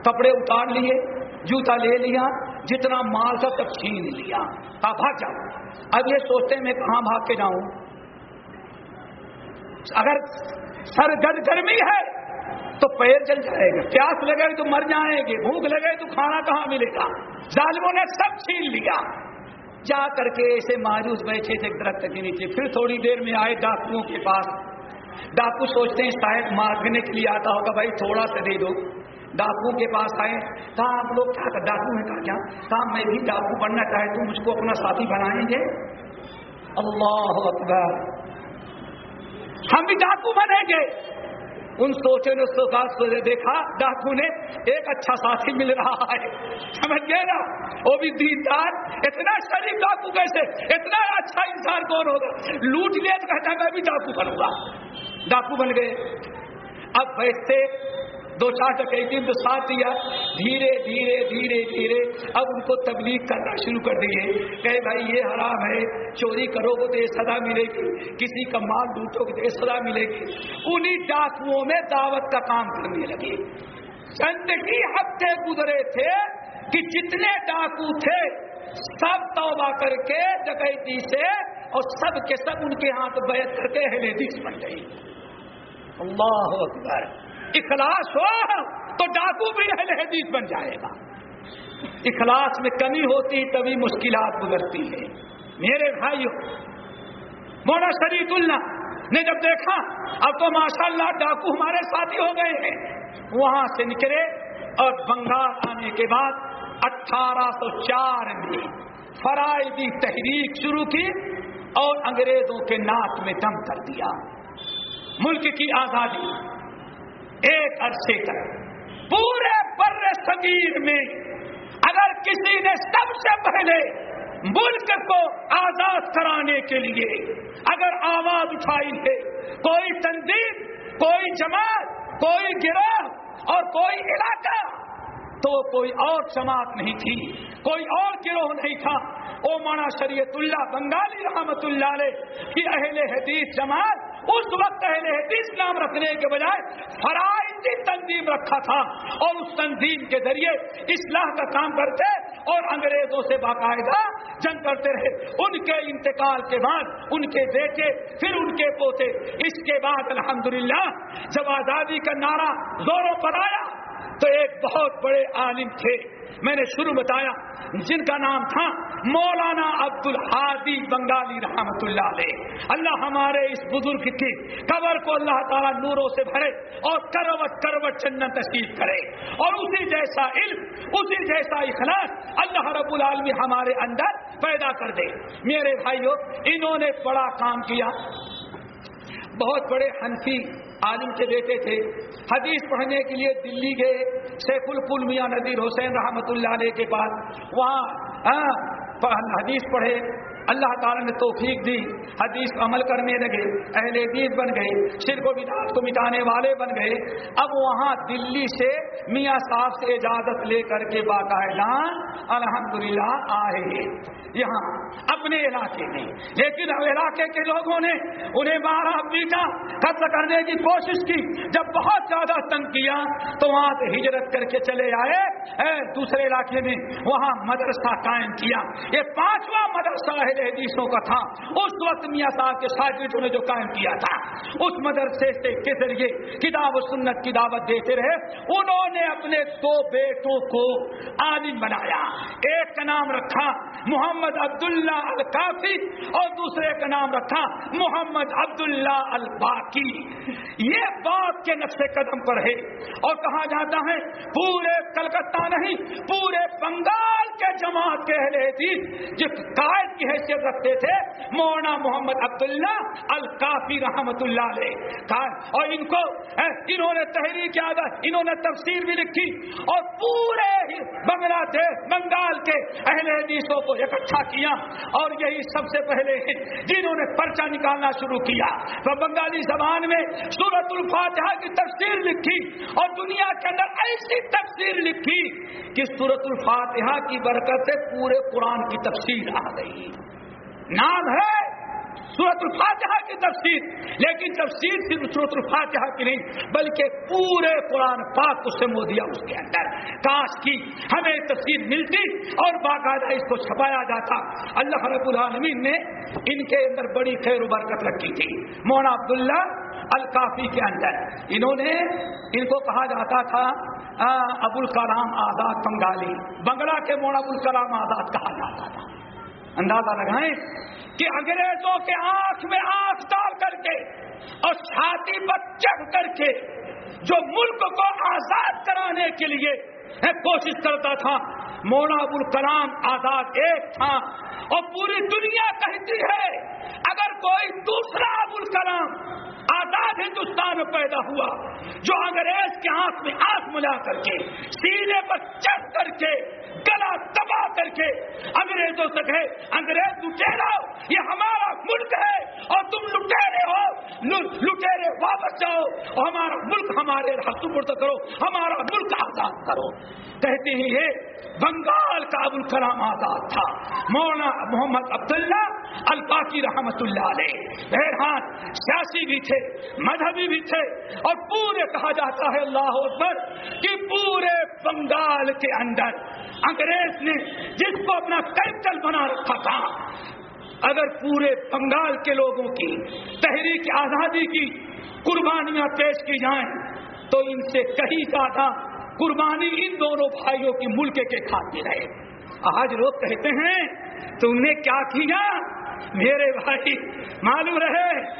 کپڑے اتار لیے، جوتا لے لیا، جتنا مال تھا تب چھین لیا۔ کہا بھاگ جاؤ۔ اب یہ سوچتے میں کہاں بھاگ کے جاؤں۔ اگر سر گد گرمی ہے، تو پیر چل جائے گا۔ پیاس لگے تو مر جائیں گے، بھوک لگے تو کھانا کہاں ملے گا؟ ظالموں نے سب چھین لیا۔ جا کر کے ایسے مایوس بیٹھے تھے درخت کے نیچے، پھر تھوڑی دیر میں آئے ڈاکوؤں کے پاس۔ ڈاکو سوچتے ہیں شاید مارنے کے لیے آتا ہوگا، بھائی تھوڑا سا دے دو۔ ڈاکو کے پاس آئے۔ کہا آپ لوگ کیا کر ڈاکو نے کہا، کیا؟ کہا میں بھی ڈاکو بننا چاہے تو مجھ کو اپنا ساتھی بنائیں گے۔ اللہ اکبر۔ ہم بھی ڈاکو بنیں گے ان سوچے نے سو دیکھا، ڈاکو نے ایک اچھا ساتھی مل رہا ہے۔ سمجھ گئے نا؟ وہ بھی دیندار، اتنا شریف ڈاکو کیسے؟ اتنا اچھا انسان کون ہوگا؟ لوٹ لیا تو کہتا میں بھی ڈاکو بنوں گا۔ ڈاکو بن گئے۔ اب بیٹھتے دو چار ٹکیتی تو ساتھ دیا، دھیرے دھیرے دھیرے دھیرے۔ اب ان کو تبلیغ کرنا شروع کر دیے۔ کہ بھائی، یہ حرام ہے، چوری کرو گے تو یہ سزا ملے گی۔ کسی کا مال لوٹو گے تو یہ سزا ملے گی۔ انہی ڈاکوؤں میں دعوت کا کام کرنے لگے۔ چند ہی ہفتے گزرے تھے کہ جتنے ڈاکو تھے، سب توبہ کر کے ڈکیتی سے اور سب کے سب ان کے ہاتھ بیت کر کے ہیلیڈیس بن گئی۔ اللہ اکبر۔ اخلاص ہو تو ڈاکو بھی اہل حدیث بن جائے گا۔ اخلاص میں کمی ہوتی تبھی مشکلات گزرتی ہے میرے بھائیوں مونا شریف اللہ نے جب دیکھا، اب تو ماشاء اللہ ڈاکو ہمارے ساتھی ہو گئے ہیں۔ وہاں سے نکلے اور بنگال آنے کے بعد اٹھارہ سو چار میں فرائدی تحریک شروع کی اور انگریزوں کے ناک میں دم کر دیا۔ ملک کی آزادی ایک عرصے تک۔ پورے بر صغیر میں اگر کسی نے سب سے پہلے ملک کو آزاد کرانے کے لیے اگر آواز اٹھائی ہے، کوئی تنظیم، کوئی جماعت، کوئی گروہ اور کوئی علاقہ، تو کوئی اور جماعت نہیں تھی، کوئی اور گروہ نہیں تھا۔ او مانا شریعت اللہ، بنگالی رحمت اللہ علیہ کی اہل حدیث جماعت اس وقت اہل حدیث نام رکھنے کے بجائے فرائضی تنظیم رکھا تھا اور اس تنظیم کے ذریعے اصلاح کا کام کرتے اور انگریزوں سے باقاعدہ جنگ کرتے رہے۔ ان کے انتقال کے بعد ان کے بیٹے، پھر ان کے پوتے۔ اس کے بعد الحمدللہ جب آزادی کا نعرہ زوروں پر آیا تو ایک بہت بڑے عالم تھے۔ میں نے شروع بتایا، جن کا نام تھا مولانا عبد الحادی بنگالی رحمت اللہ علیہ۔ اللہ ہمارے اس بزرگ کی قبر کو اللہ تعالیٰ نوروں سے بھرے اور کروٹ کروٹ چندن تشریف کرے۔ اور اسی جیسا علم، اسی جیسا اخلاص اللہ رب العالمی ہمارے اندر پیدا کر دے۔ میرے بھائیوں انہوں نے بڑا کام کیا۔ بہت بڑے حنفی عالم کے بیٹے تھے۔ حدیث پڑھنے کے لیے دلی گئے۔ شیخ القل میاں نذیر حسین رحمت اللہ علیہ کے پاس۔ وہاں ہاں، حدیث پڑھے۔ اللہ تعالیٰ نے توفیق دی۔ حدیث کو عمل کرنے لگے۔ اہل حدیث بن گئے۔ شرک و بدعات کو مٹانے والے بن گئے۔ اب وہاں دلی سے میاں صاحب سے اجازت لے کر کے باقاعدہ الحمدللہ آئے یہاں اپنے علاقے میں۔ لیکن اب علاقے کے لوگوں نے انہیں مارا، پیٹا، قتل کرنے کی کوشش کی۔ جب بہت زیادہ تنگ کیا تو وہاں سے ہجرت کر کے چلے آئے۔ اے دوسرے علاقے میں وہاں مدرسہ قائم کیا۔ یہ پانچواں مدرسہ اہل حدیثوں کا تھا۔ اس وقت میاں صاحب کے شاگردوں نے جو قائم کیا تھا۔ اس مدرسے سے کے ذریعے کتاب و سنت کی دعوت دیتے رہے۔ انہوں نے اپنے دو بیٹوں کو عالم بنایا۔ ایک کا نام رکھا، محمد عبداللہ الکافی اور دوسرے کا نام رکھا، محمد عبداللہ الباقی۔ یہ بات کے نقش قدم پر ہے اور کہا جاتا ہے، پورے کلکتہ نہیں، پورے بنگال کے جماعت کے اہل حدیث جو قائد کی حیثیت رکھتے تھے، مولانا محمد عبداللہ الکافی رحمت اللہ علیہ۔ اور ان کو انہوں نے تحریر کیا انہوں نے تفسیر بھی لکھی اور پورے بنگلہ دیش بنگال کے اہل حدیثوں کو اکٹھا کیا۔ اور یہی سب سے پہلے جنہوں نے پرچہ نکالنا شروع کیا۔ وہ بنگالی زبان میں سورت الفاتحہ کی تفسیر لکھی اور دنیا کے اندر ایسی تفسیر لکھی کہ سورت الفاتحہ کی برکت سے پورے قرآن کی تفسیر آ گئی۔ نام ہے سورت الفاتحہ کی تفسیر، لیکن تفسیر صرف سورت الفاتحہ کی نہیں، بلکہ پورے قرآن پاک کو سمو دیا اس کے اندر۔ کاش کی ہمیں تفسیر ملتی اور باقاعدہ اس کو چھپایا جاتا۔ اللہ رب العالمین نے ان کے اندر بڑی خیر و برکت رکھی تھی۔ مونا عبداللہ الکافی کے اندر۔ انہوں نے ان کو کہا جاتا تھا ابو الکلام آزاد بنگالی۔ بنگلہ کے مونا ابو الکلام آزاد کہا جاتا تھا۔ اندازہ لگائیں کہ انگریزوں کے آنکھ میں آنکھ ڈال کر کے اور چھاتی پر چڑھ کر کے جو ملک کو آزاد کرانے کے لیے کوشش کرتا تھا مونا ابو الکلام آزاد ایک تھا اور پوری دنیا کہتی ہے، اگر کوئی دوسرا ابو الکلام آزاد ہندوستان میں پیدا ہوا، جو انگریز کے آنکھ میں آنکھ ملا کر کے، سینے پر چڑھ کر کے، گلا تباہ کر کے، انگریزوں سے کہے، انگریز لٹیرا یہ ہمارا ملک ہے، اور تم لٹیرے ہو لٹیرے واپس جاؤ، اور ہمارا ملک ہمارے سپرد کرو، ہمارا ملک آزاد کرو۔ کہتے ہی یہ بنگال کا ابو الکلام آزاد تھا۔ مولانا محمد عبداللہ الفاقی رحمت اللہ علیہ بہرحال سیاسی بھی تھے، مذہبی بھی تھے، اور پورے کہا جاتا ہے اللہ اکبر کہ پورے بنگال کے اندر انگریز نے جس کو اپنا کیپٹل بنا رکھا تھا، اگر پورے بنگال کے لوگوں کی، تحریک آزادی کی قربانیاں پیش کی جائیں، تو ان سے کہیں زیادہ قربانی ان دونوں بھائیوں کی ملک کے کھاتے رہے آج لوگ کہتے ہیں، تم نے کیا کیا؟ میرے بھائی، معلوم رہے؟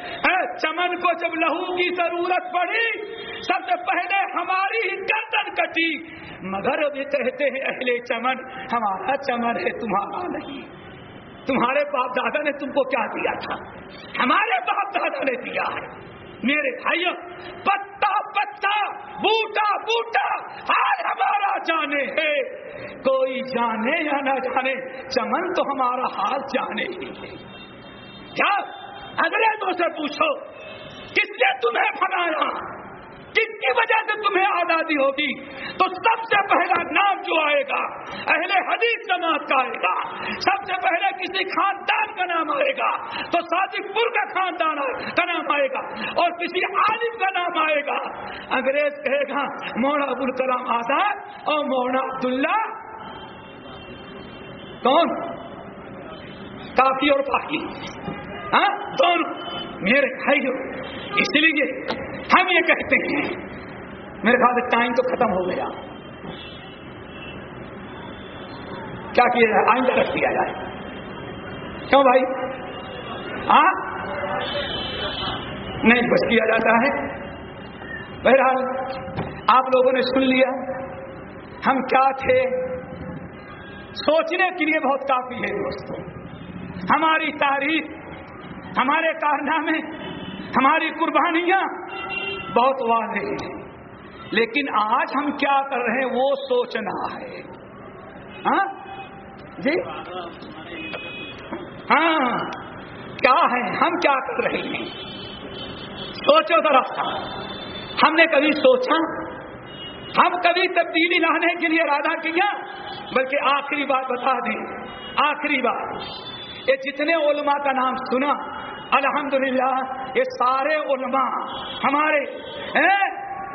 چمن کو جب لہو کی ضرورت پڑی، سب سے پہلے ہماری ہی گردن کٹی۔ مگر ابھی کہتے ہیں، اہل چمن، ہمارا چمن ہے، تمہارا نہیں۔ تمہارے باپ دادا نے تم کو کیا دیا تھا؟ ہمارے باپ دادا نے دیا ہے۔ میرے بھائیوں پتا پتا، بوٹا بوٹا آج ہمارا جانے ہے۔ کوئی جانے یا نہ جانے، چمن تو ہمارا حال جانے ہی ہے۔ کیا انگریزوں سے پوچھو، کس نے تمہیں بنایا کس کی وجہ سے تمہیں آزادی ہوگی، تو سب سے پہلا نام جو آئے گا، اہل حدیث جماعت کا آئے گا۔ سب سے پہلے کسی خاندان کا نام آئے گا، تو صادق پور کا خاندان کا نام آئے گا۔ اور کسی عالم کا نام آئے گا۔ انگریز کہے گا مونا ابو الکلام آزاد اور مونا عبداللہ۔ کون؟ کافی اور باقی۔ ہاں؟ دونوں۔ میرے بھائی اس لیے ہم یہ کہتے ہیں۔ میرے خیال سے ٹائم تو ختم ہو گیا۔ کیا کیا جائے؟ آئندہ رکھ دیا جائے؟ کیوں بھائی؟ ہاں؟ نہیں، بس کیا جاتا ہے۔ بہرحال، آپ لوگوں نے سن لیا۔ ہم کیا تھے؟ سوچنے کے لیے بہت کافی ہے دوستوں ہماری تاریخ، ہمارے کارنامے، ہماری قربانیاں بہت واضح ہیں لیکن آج ہم کیا کر رہے ہیں وہ سوچنا ہے۔ ہاں؟ جی؟ ہاں۔ کیا ہے؟ ہم کیا کر رہے ہیں؟ سوچو ذرا۔ ہم نے کبھی سوچا؟ ہم کبھی تبدیلی لانے کے لیے ارادہ کیا؟ بلکہ آخری بات بتا دیں۔ آخری بات۔ یہ جتنے علماء کا نام سنا الحمدللہ، یہ سارے علماء ہمارے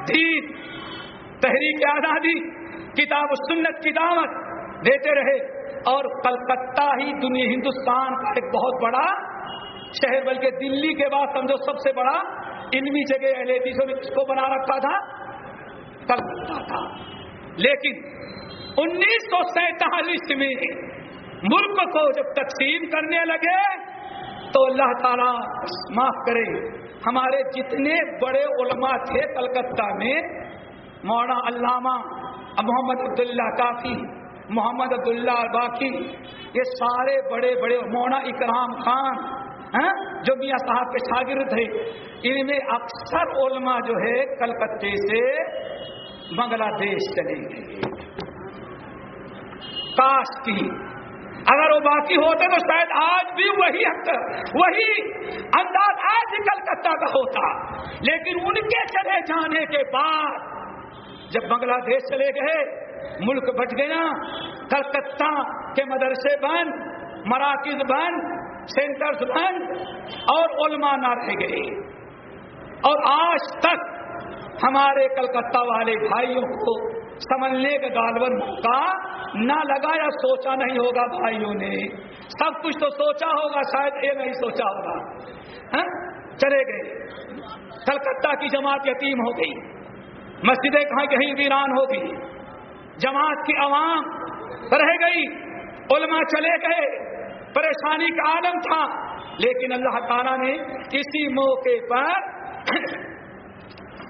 دین، تحریک آزادی، کتاب و سنت کی دعوت دیتے رہے۔ اور کلکتہ ہی دنیا ہندوستان کا ایک بہت بڑا شہر، بلکہ دلی کے بعد سمجھو سب سے بڑا علمی جگہ اہل حدیثوں نے کس کو بنا رکھا تھا، کلکتہ تھا۔ لیکن انیس سو سینتالیس میں ملک کو جب تقسیم کرنے لگے تو اللہ تعالیٰ معاف کرے ہمارے جتنے بڑے علماء تھے کلکتہ میں، مولانا علامہ محمد عبداللہ کافی، محمد عبداللہ باقی یہ سارے بڑے بڑے مونا اکرام خان ہاں، جو میاں صاحب کے شاگرد تھے، ان میں اکثر علماء جو ہے کلکتے سے بنگلہ دیش چلے گئے۔ کاش کی اگر وہ باقی ہوتے تو شاید آج بھی وہی وہی انداز آج کلکتہ کا ہوتا۔ لیکن ان کے چلے جانے کے بعد جب بنگلہ دیش چلے گئے، ملک بٹ گیا، کلکتہ کے مدرسے بند، مراکز بند، سینٹرز بند، اور علماء نہ رہ گئے۔ اور آج تک ہمارے کلکتہ والے بھائیوں کو سمجھنے کا غالباً موقع نہ لگا یا سوچا نہیں ہوگا بھائیوں نے۔ سب کچھ تو سوچا ہوگا، شاید یہ نہیں سوچا ہوگا۔ ہاں؟ چلے گئے۔ کلکتہ کی جماعت یتیم ہو گئی۔ مسجدیں کہاں کہیں ویران ہو گئی۔ جماعت کی عوام رہ گئی۔ علماء چلے گئے۔ پریشانی کا عالم تھا۔ لیکن اللہ تعالیٰ نے کسی موقع پر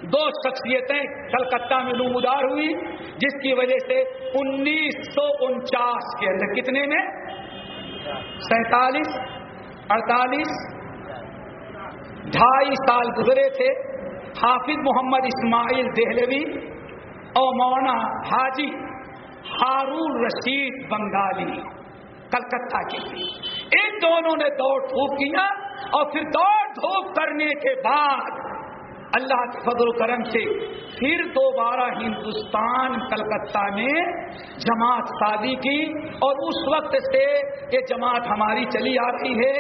دو شخصیتیں کلکتہ میں نمودار ہوئی، جس کی وجہ سے انیس سو انچاس کے اندر کتنے میں؟ سینتالیس، اڑتالیس، ڈھائی سال گزرے تھے۔ حافظ محمد اسماعیل دہلوی اور مونا حاجی ہارون رشید بنگالی کلکتہ کے لیے۔ ان دونوں نے دوڑ دھوپ کیا اور پھر دوڑ دھوپ کرنے کے بعد اللہ کے فضل و کرم سے پھر دوبارہ ہندوستان کلکتہ میں جماعت شادی کی اور اس وقت سے یہ جماعت ہماری چلی آ رہی ہے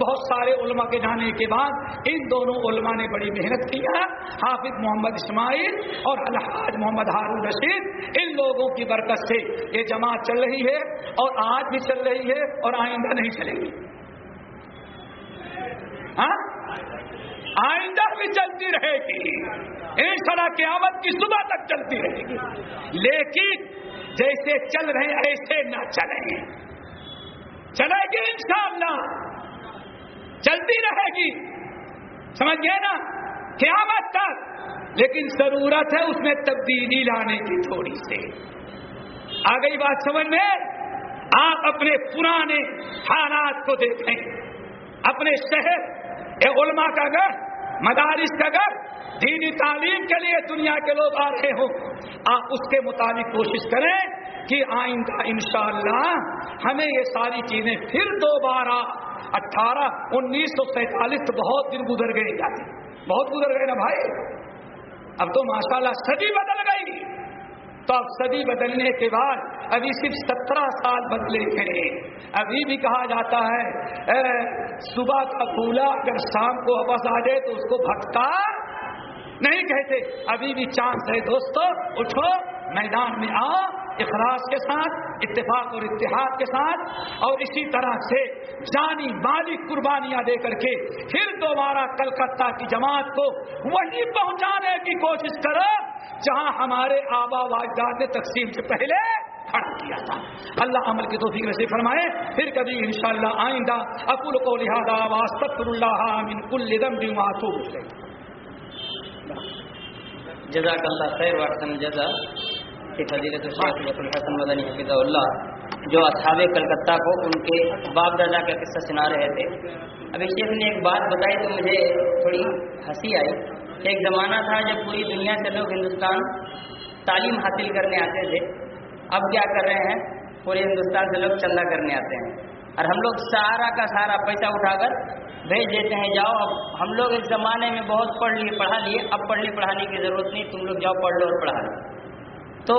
بہت سارے علماء کے جانے کے بعد ان دونوں علماء نے بڑی محنت کیا ہاں؟ حافظ محمد اسماعیل اور الحاظ محمد ہارون رشید، ان لوگوں کی برکت سے یہ جماعت چل رہی ہے اور آج بھی چل رہی ہے اور آئندہ نہیں چلے گی۔ ہاں؟ آئندہ بھی چلتی رہے گی۔ ان شاء قیامت کی صبح تک چلتی رہے گی۔ لیکن جیسے چل رہے ایسے نہ چلیں۔ چلے گی انشاءاللہ چلتی رہے گی۔ سمجھ گئے نا؟ قیامت تک۔ لیکن ضرورت ہے اس میں تبدیلی لانے کی تھوڑی سے آ گئی بات سمجھ میں؟ آپ اپنے پرانے حالات کو دیکھیں۔ اپنے شہر علماء کا گھر، مدارس کا گھر، دینی تعلیم کے لیے دنیا کے لوگ آ رہے ہوں۔ آپ اس کے مطابق کوشش کریں کہ آئندہ انشاءاللہ ہمیں یہ ساری چیزیں پھر دوبارہ اٹھارہ، انیس سو سینتالیس بہت دن گزر گئے جاتے۔ بہت گزر گئے نا بھائی؟ اب تو ماشاءاللہ صدی بدل گئی۔ تو اب صدی بدلنے کے بعد ابھی صرف سترہ سال بدلے ہیں۔ ابھی بھی کہا جاتا ہے صبح کا پھولا اگر شام کو واپس آ جائے تو اس کو بھٹکا نہیں کہتے۔ ابھی بھی چانس ہے دوستو، اٹھو، میدان میں آؤ۔ اخلاص کے ساتھ، اتفاق اور اتحاد کے ساتھ، اور اسی طرح سے جانی مالی قربانیاں دے کر کے پھر دوبارہ کلکتہ کی جماعت کو وہیں پہنچانے کی کوشش کرو جہاں ہمارے آبا واجداد نے تقسیم سے پہلے کھڑا کیا تھا۔ اللہ عمل کی توفیق سے فرمائے۔ پھر کبھی انشاءاللہ آئندہ اکول کو لہٰذا واسطر اللہ من کل دم سے جزاک اللہ خیر واحسن جزا کہ فضیلت الشیخ الحسن مدنی حفظ اللہ جو اصحاب کلکتہ کو ان کے باپ دادا کا قصہ سنا رہے تھے۔ ابھی شیخ نے ایک بات بتائی تو مجھے تھوڑی ہنسی آئی کہ ایک زمانہ تھا جب پوری دنیا سے لوگ ہندوستان تعلیم حاصل کرنے آتے تھے۔ اب کیا کر رہے ہیں؟ پورے ہندوستان سے لوگ چندہ کرنے آتے ہیں۔ اور ہم لوگ سارا کا سارا پیسہ اٹھا کر بھیج دیتے ہیں، جاؤ، اب ہم لوگ اس زمانے میں بہت پڑھ لیے، پڑھا لیے، اب پڑھنے پڑھانے کی ضرورت نہیں، تم لوگ جاؤ، پڑھ لو اور پڑھا لو۔ تو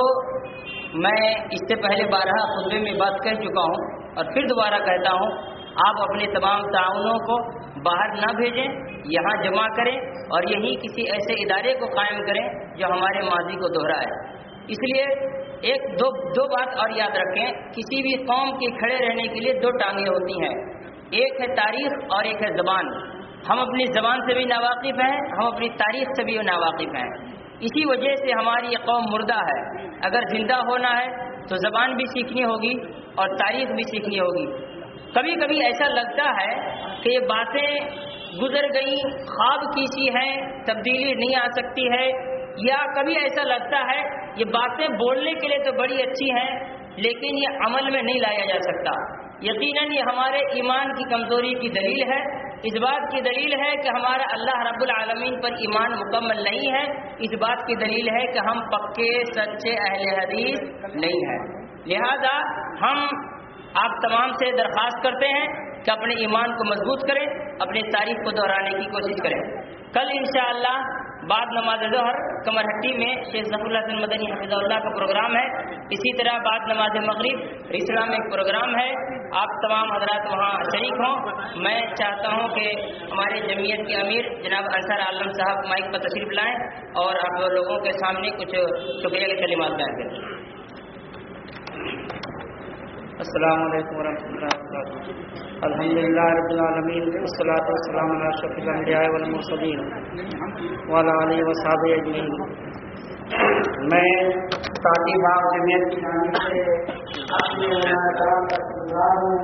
میں اس سے پہلے بارہ خطبے میں بات کہہ چکا ہوں اور پھر دوبارہ کہتا ہوں، آپ اپنے تمام تعاونوں کو باہر نہ بھیجیں، یہاں جمع کریں اور یہی کسی ایسے ادارے کو قائم کریں جو ہمارے ماضی کو دوہرائے اس لیے ایک دو دو بات اور یاد رکھیں، کسی بھی قوم کے کھڑے رہنے کے لیے دو ٹانگیں ہوتی ہیں۔ ایک ہے تاریخ اور ایک ہے زبان۔ ہم اپنی زبان سے بھی ناواقف ہیں، ہم اپنی تاریخ سے بھی ناواقف ہیں۔ اسی وجہ سے ہماری یہ قوم مردہ ہے۔ اگر زندہ ہونا ہے تو زبان بھی سیکھنی ہوگی اور تاریخ بھی سیکھنی ہوگی۔ کبھی کبھی ایسا لگتا ہے کہ یہ باتیں گزر گئی خواب کی سی ہیں، تبدیلی نہیں آ سکتی ہے، یا کبھی ایسا لگتا ہے یہ باتیں بولنے کے لیے تو بڑی اچھی ہیں، لیکن یہ عمل میں نہیں لایا جا سکتا۔ یقیناً یہ ہمارے ایمان کی کمزوری کی دلیل ہے۔ اس بات کی دلیل ہے کہ ہمارا اللہ رب العالمین پر ایمان مکمل نہیں ہے۔ اس بات کی دلیل ہے کہ ہم پکے، سچے اہل حدیث نہیں ہیں۔ لہذا ہم آپ تمام سے درخواست کرتے ہیں کہ اپنے ایمان کو مضبوط کریں، اپنی تاریخ کو دہرانے کی کوشش کریں۔ کل انشاءاللہ بعد نماز ظہر، کمر ہٹی میں شیخ ظفر اللہ مدنی حفظ اللہ کا پروگرام ہے۔ اسی طرح بعد نماز مغرب ریسڑا میں ایک پروگرام ہے۔ آپ تمام حضرات وہاں شریک ہوں۔ میں چاہتا ہوں کہ ہمارے جمعیت کے امیر جناب انصر عالم صاحب مائک پر تشریف لائیں اور آپ لوگوں کے سامنے کچھ شکریہ کے کلمات بیان کریں۔ السلام علیکم ورحمۃ اللہ وبرکاتہ۔ الحمد للہ رب العالمین، والصلاة والسلام علی اشرف الانبیاء والمرسلین وعلى آلہ وصحبہ اجمعین۔ میں ساتھی باغ جمعیت کی جانب سے اپنے کرام کا گزار ہوں۔